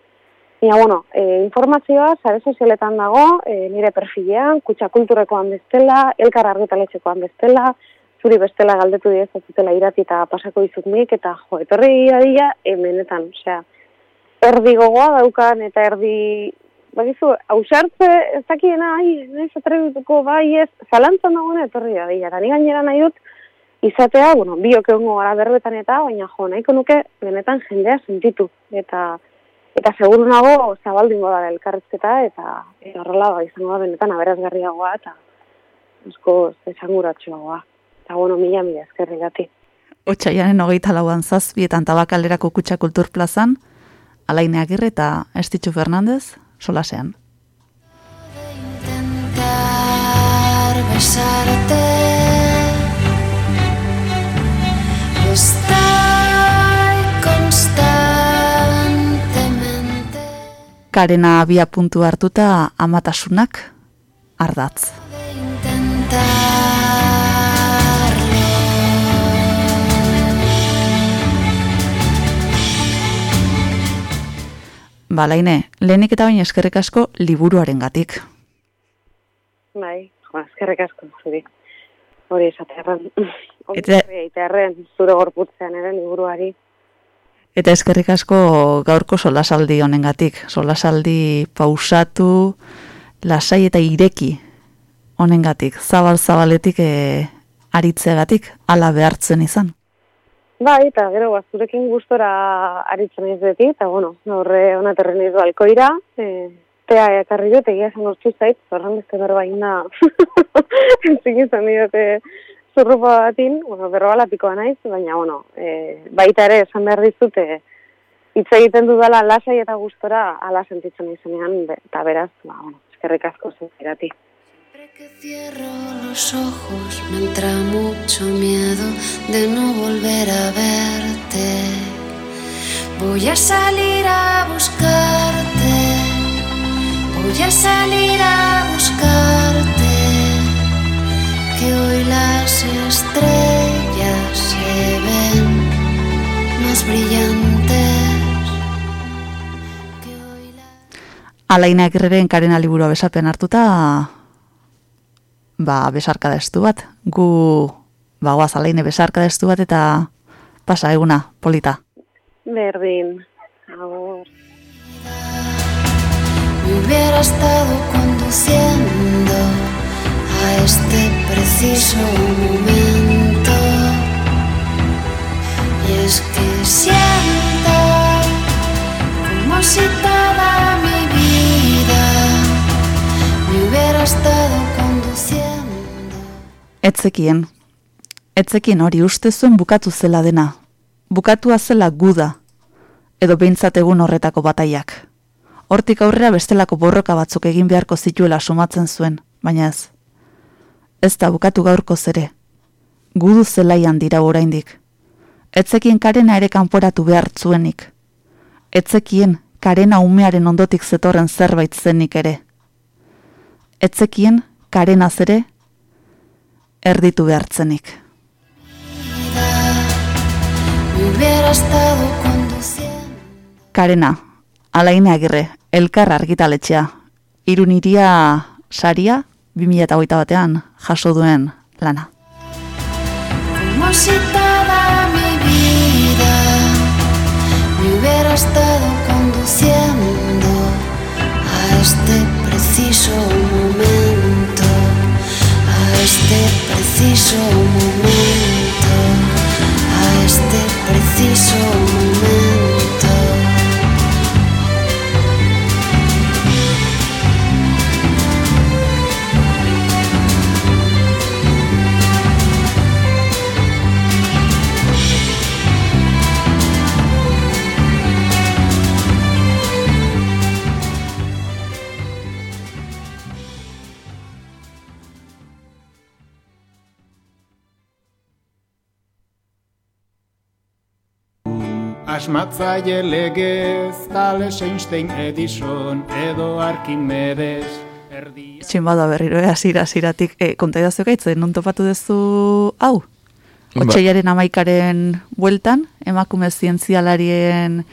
Speaker 5: Baina, bueno, e, informazioa, sare sozialetan dago, e, nire perfilean, kutsa kulturrekoan bestela, elkar argitaletxekoan bestela, zuri bestela galdetu diez ez dutela irati eta pasako dizut nik, eta jo, etorri dadila, hemenetan, osea, erdi gogoa daukan, eta erdi, bakizu, hausartze, ez dakiena, ai, nahiz atrebituko, bai ez, zalantzan dagoena etorri dadila, eta ni gainera nahi dut, izatea, bueno, biok egongo gara berbetan eta, baina jo, nahiko nuke, benetan jendea sentitu, eta eta seguru nago zabaldingo da elkarrezketa eta eta horrela ba, izango da benetan aberazgarriagoa eta asko esanguratsuagoa. Eta bueno, mila mila eskerri gati.
Speaker 2: Otsaiaren hogeita lauan zazpietan tabakalerako kutsa kultur plazan, Alaine Agirre eta Estitxu Fernandez, solasean.
Speaker 6: besarte.
Speaker 2: Karena abia puntu hartuta amatasunak ardatz. Balaine, lehenik eta baina eskerrik asko liburuaren gatik.
Speaker 5: Bai, jo, eskerrik asko zuri. Hori esaterran.
Speaker 2: Eta-
Speaker 5: Eta... zure gorputzean ere liburuari.
Speaker 2: Eta eskerrik asko gaurko solasaldi honengatik. Solasaldi pausatu, lasai eta ireki honengatik. Zabal-zabaletik e, aritzeagatik, ala behartzen izan.
Speaker 5: Bai, eta gero, ba, zurekin gustora aritzen ez beti, eta bueno, horre onaterren izu alkoira, e, tea ekarri dut, egia esan hortzu zait, zorran beste berba inda, entzik izan diote zurrupa batin, bueno, berroa lapikoa naiz, baina, bueno, e, baita ere esan behar dizut, e, hitz egiten dudala lasai eta gustora ala sentitzen izenean, eta beraz, ba, bueno, eskerrik asko zuzerati.
Speaker 6: Que cierro los ojos me entra mucho miedo de no volver a verte. Voy a salir a buscarte, voy a salir a buscarte, que hoy las estrellas se ven más brillantes.
Speaker 2: Alaina Agirreren karena liburua besapen hartuta, ba, besarkada estu bat. Gu, ba, guaz, alaine besarkada estu bat eta pasa eguna, polita.
Speaker 5: Berdin. Agur.
Speaker 6: Me hubiera estado conduciendo a este preciso momento. Y es que siento como si toda mi vida me hubiera estado conduciendo.
Speaker 2: Etzekien. Etzekien hori uste zuen bukatu zela dena. Bukatua zela guda. Edo behintzat egun horretako bataiak. Hortik aurrera bestelako borroka batzuk egin beharko zituela sumatzen zuen, baina ez. Ez da bukatu gaurko zere. Gudu zelaian dira oraindik. Etzekien karena ere kanporatu behar zuenik. Etzekien karena umearen ondotik zetorren zerbait zenik ere. Etzekien karena zere erditu behartzenik. Karena, alaine agirre, elkar argitaletxea. Iruniria saria, 2008 batean jaso duen lana.
Speaker 6: Hubiera estado conduciendo a este preciso preciso momento, a este
Speaker 7: Asmatzaile legez, Tales Einstein Edison, edo Arkimedes, erdi...
Speaker 2: Etxin bada berriro, eh, asira, asiratik, e, konta idazio gaitzen, non topatu duzu hau?
Speaker 1: Ba.
Speaker 2: Otsaiaren amaikaren bueltan, emakume zientzialarien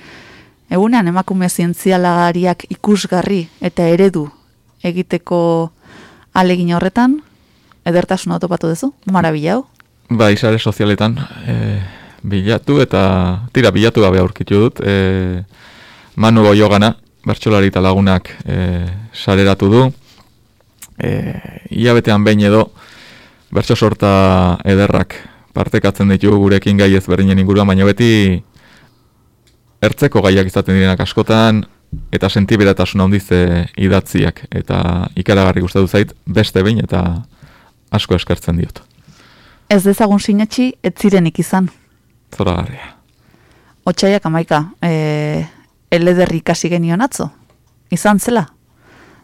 Speaker 2: egunean, emakume zientzialariak ikusgarri eta eredu egiteko alegin horretan, edertasuna topatu duzu, marabila hau.
Speaker 1: Bai, sare sozialetan e, bilatu eta tira bilatu gabe aurkitu dut. E, Manu Goiogana, bertsolari eta lagunak e, sareratu du. E, Iabetean behin edo bertso sorta ederrak partekatzen ditu gurekin gai ezberdinen inguruan, baina beti ertzeko gaiak izaten direnak askotan eta sentiberatasun handiz e, idatziak eta ikaragarri gustatu zait beste behin eta asko eskertzen diot.
Speaker 2: Ez dezagun sinetxi, ez zirenik izan.
Speaker 1: Zoragarria.
Speaker 2: Otsaiak amaika, e, elederri ikasi genion atzo. Izan zela.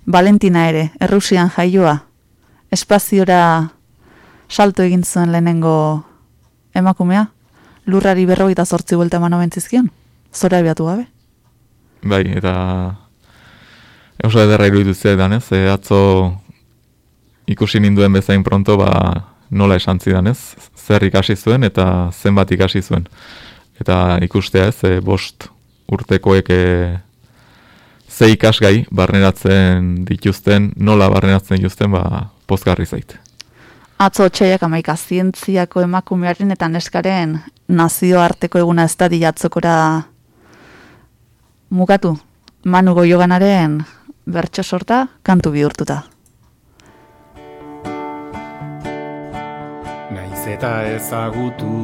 Speaker 2: Valentina ere, Errusian jaioa. Espaziora salto egin zuen lehenengo emakumea. Lurrari berrogeita zortzi buelta eman omentzizkion. Zora ebiatu gabe.
Speaker 1: Bai, eta oso ederra iruditu zidan, ez? E, atzo ikusi ninduen bezain pronto, ba, nola esan zidan, ez? Zer ikasi zuen eta zenbat ikasi zuen. Eta ikustea, ez, e, bost urtekoek e, ze ikasgai barneratzen dituzten, nola barneratzen dituzten, ba, pozgarri zait.
Speaker 2: Atzo otxaiak amaika zientziako emakumearen eta neskaren nazioarteko eguna ez da diatzokora mugatu. Manu goioganaren bertso sorta kantu bihurtuta.
Speaker 7: Eta ezagutu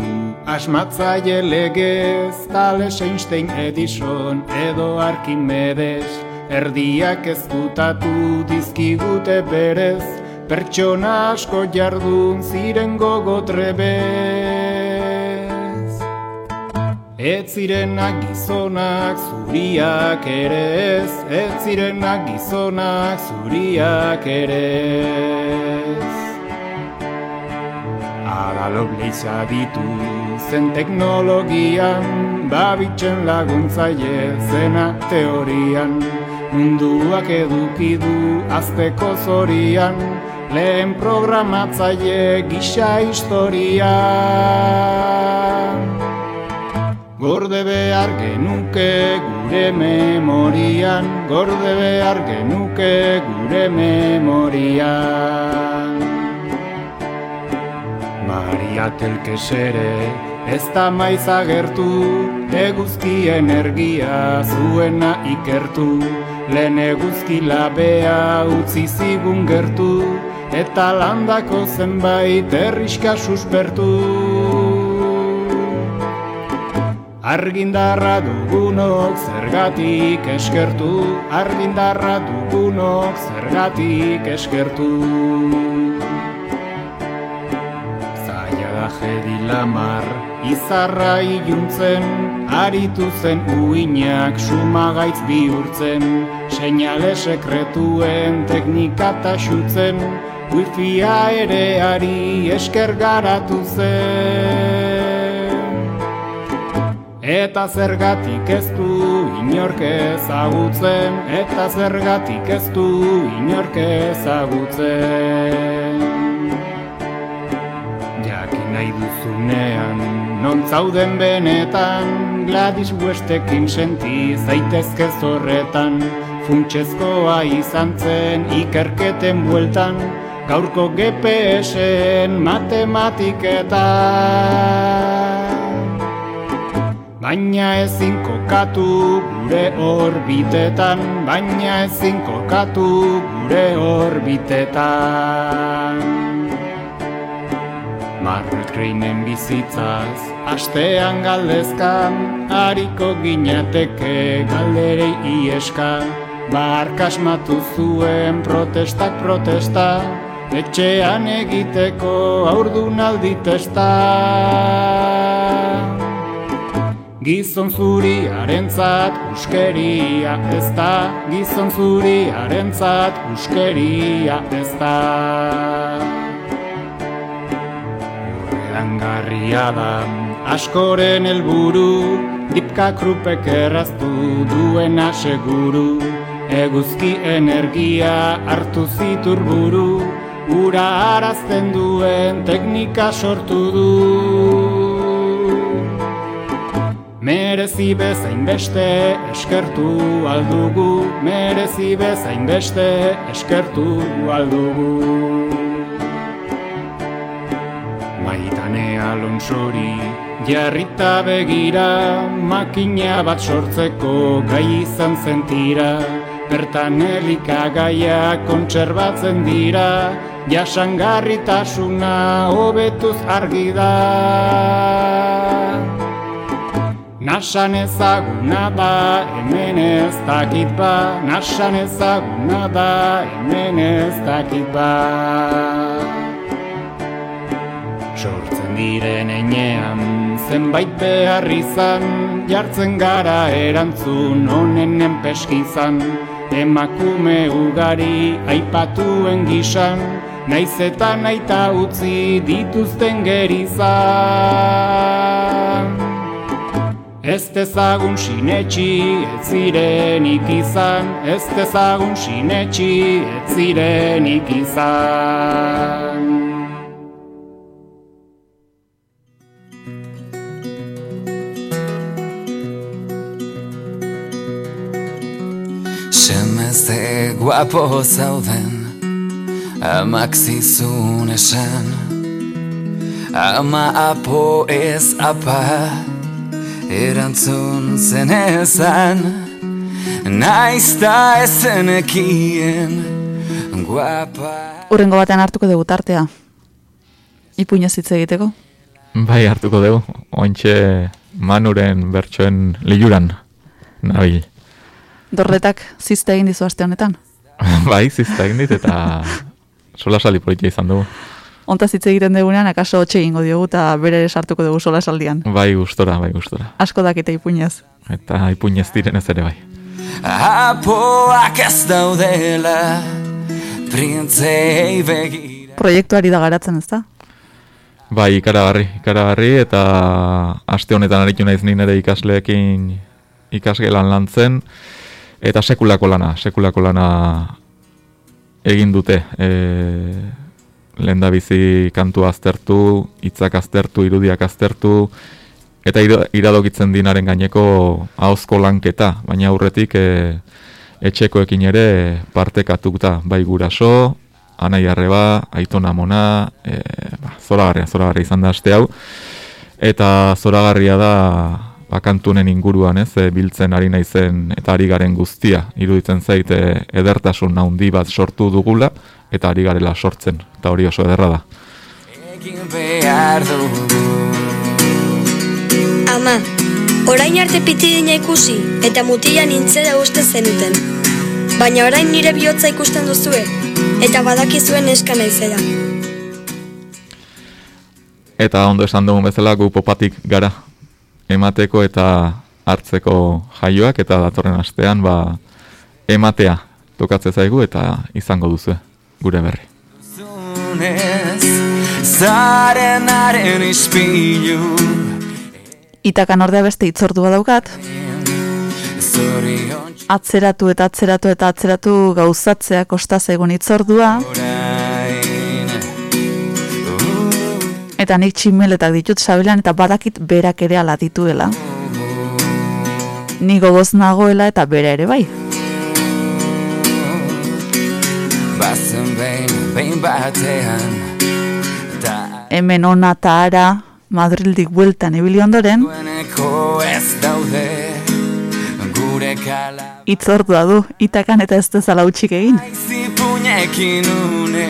Speaker 7: asmatzaile legez, Tales Einstein Edison edo Arkimedes, erdiak ezkutatu dizkigute berez, pertsona asko jardun ziren gogotrebez. Ez zirenak gizonak zuriak ere ez, ez zirenak gizonak zuriak ere ez. Adalobleiza ditu zen teknologian, babitzen laguntzaile zena teorian. Munduak eduki du azteko zorian, lehen programatzaile gisa historian. Gorde behar genuke gure memorian, gorde behar genuke gure memorian. Maria telkesere ez da maiz agertu, eguzki energia zuena ikertu, lehen eguzki labea utzi zigun gertu, eta landako zenbait erriska suspertu. Argindarra dugunok zergatik eskertu, argindarra dugunok zergatik eskertu. Jedi lamar, izarra iluntzen, aritu zen uinak sumagaitz bihurtzen, seinale sekretuen teknikata xutzen, wifia ere ari esker garatu zen. Eta zergatik ez du inork ezagutzen Eta zergatik ez du inork ezagutzen nahi duzunean, non zauden benetan Gladys Westekin senti zaitezke zorretan. Funtsezkoa izan zen ikerketen bueltan Gaurko GPS-en matematiketan. Baina ezin kokatu gure orbitetan, baina ezin kokatu gure orbitetan. Margaret Greinen bizitzaz, astean galdezkan, hariko ginateke galderei ieska, barkasmatu zuen protestak protesta, etxean egiteko aurdun alditesta. Gizon zuri arentzat uskeria ez da Gizon zuri arentzat uskeria ez da Erangarria da. Askoren helburu Dipka krupek erraztu duena seguru. Eguzki energia hartu zitur buru Ura arazten duen teknika sortu du. Merezi bezain beste eskertu aldugu Merezi bezain beste eskertu aldugu alonsori jarrita begira Makina bat sortzeko gai izan zentira Bertan elikagaia kontserbatzen dira Jasangarritasuna hobetuz argi da. Nasan ezaguna da, hemen ez dakit ba. Nasan ezaguna da, hemen ez dakit ba diren enean, zenbait behar izan Jartzen gara erantzun honenen peskizan Emakume ugari aipatuen gisan Naiz eta naita utzi dituzten gerizan. Ez dezagun sinetxi ez zirenik izan, ez dezagun sinetxi ez zirenik izan.
Speaker 8: Semezde guapo zauden, amak zizun esan, ama apo ez apa, erantzun zen ezan Naizta ezenekien guapa.
Speaker 2: Urrengo batean hartuko dugu tartea. Ipuñez hitz egiteko.
Speaker 1: Bai hartuko dugu. Ointxe manuren bertsoen liuran Nabil
Speaker 2: Dorretak zizte egin dizu aste honetan
Speaker 1: Bai zizte egin dit eta Sola sali politia izan dugu
Speaker 2: Ontaz hitz egiten dugunean, akaso hotxe egingo diogu eta bere sartuko dugu sola saldian.
Speaker 1: Bai gustora, bai gustora.
Speaker 2: Asko dakite ipuñez.
Speaker 1: Eta ipuñez diren ez ere bai.
Speaker 8: Apoak ez daudela printzei begira
Speaker 2: Proiektuari da garatzen ez da?
Speaker 1: Bai, ikaragarri, ikaragarri eta aste honetan aritu naiz ni nire ikasleekin ikasgelan lantzen eta sekulako lana, sekulako lana egin dute. E, lehen da bizi kantu aztertu, hitzak aztertu, irudiak aztertu, eta ira- iradokitzen dinaren gaineko ahozko lanketa, baina aurretik e, etxekoekin ere partekatuta, bai guraso, anai arreba, aitona mona, e, ba, zoragarria, zoragarria izan da aste hau, eta zoragarria da bakantunen inguruan, ez, e, biltzen ari naizen eta ari garen guztia, iruditzen zait e, edertasun handi bat sortu dugula, eta ari garela sortzen, eta hori oso ederra da.
Speaker 8: Egin behar dugu
Speaker 9: Ama, orain arte pitidina ikusi eta mutila nintzera uste zenuten. Baina orain nire bihotza ikusten duzue eta badakizuen eska naizela.
Speaker 1: Eta ondo esan dugun bezala gu popatik gara emateko eta hartzeko jaioak eta datorren astean ba ematea tokatze zaigu eta izango duzu gure berri.
Speaker 8: Zarenaren ispilu
Speaker 2: Itakan ordea beste itzordua daukat, atzeratu eta atzeratu eta atzeratu gauzatzea kosta zaigun itzordua, eta nik tximeletak ditut sabelan eta badakit berak ere ala dituela. Ni gogoz nagoela eta bera ere bai.
Speaker 8: Bazen behin, behin batean Ta
Speaker 2: Hemen ona eta ara Madrildik bueltan ibili ondoren,
Speaker 8: ez daude Gure kala
Speaker 2: itzordua du, itakan eta ez dezala utxik egin.
Speaker 8: Zipunekin une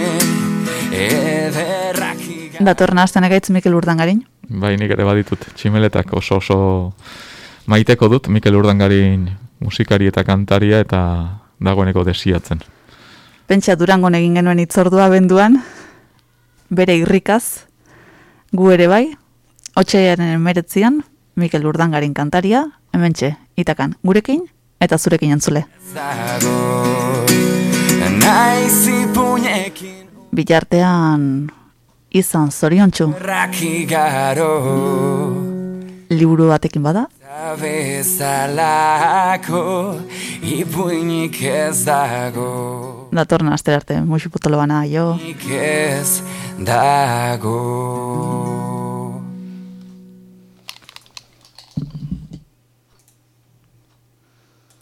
Speaker 8: Ederrak igan
Speaker 2: Datorren hasten egaitz Mikel Urdangarin.
Speaker 1: Bai, nik ere baditut tximeletak oso oso maiteko dut Mikel Urdangarin musikari eta kantaria eta dagoeneko desiatzen.
Speaker 2: Pentsa Durangon egin genuen itzordua benduan, bere irrikaz, gu ere bai, otxaiaren emeretzian, Mikel Urdangarin kantaria, hementxe, itakan, gurekin eta zurekin entzule.
Speaker 8: ipunekin
Speaker 2: Bilartean izan zoriontsu.
Speaker 8: Igaro
Speaker 2: liburu batekin bada,
Speaker 8: Bezalako ipuinik ez dago.
Speaker 2: Datorren astera arte, musu putolo bana, jo.
Speaker 8: Nik ez dago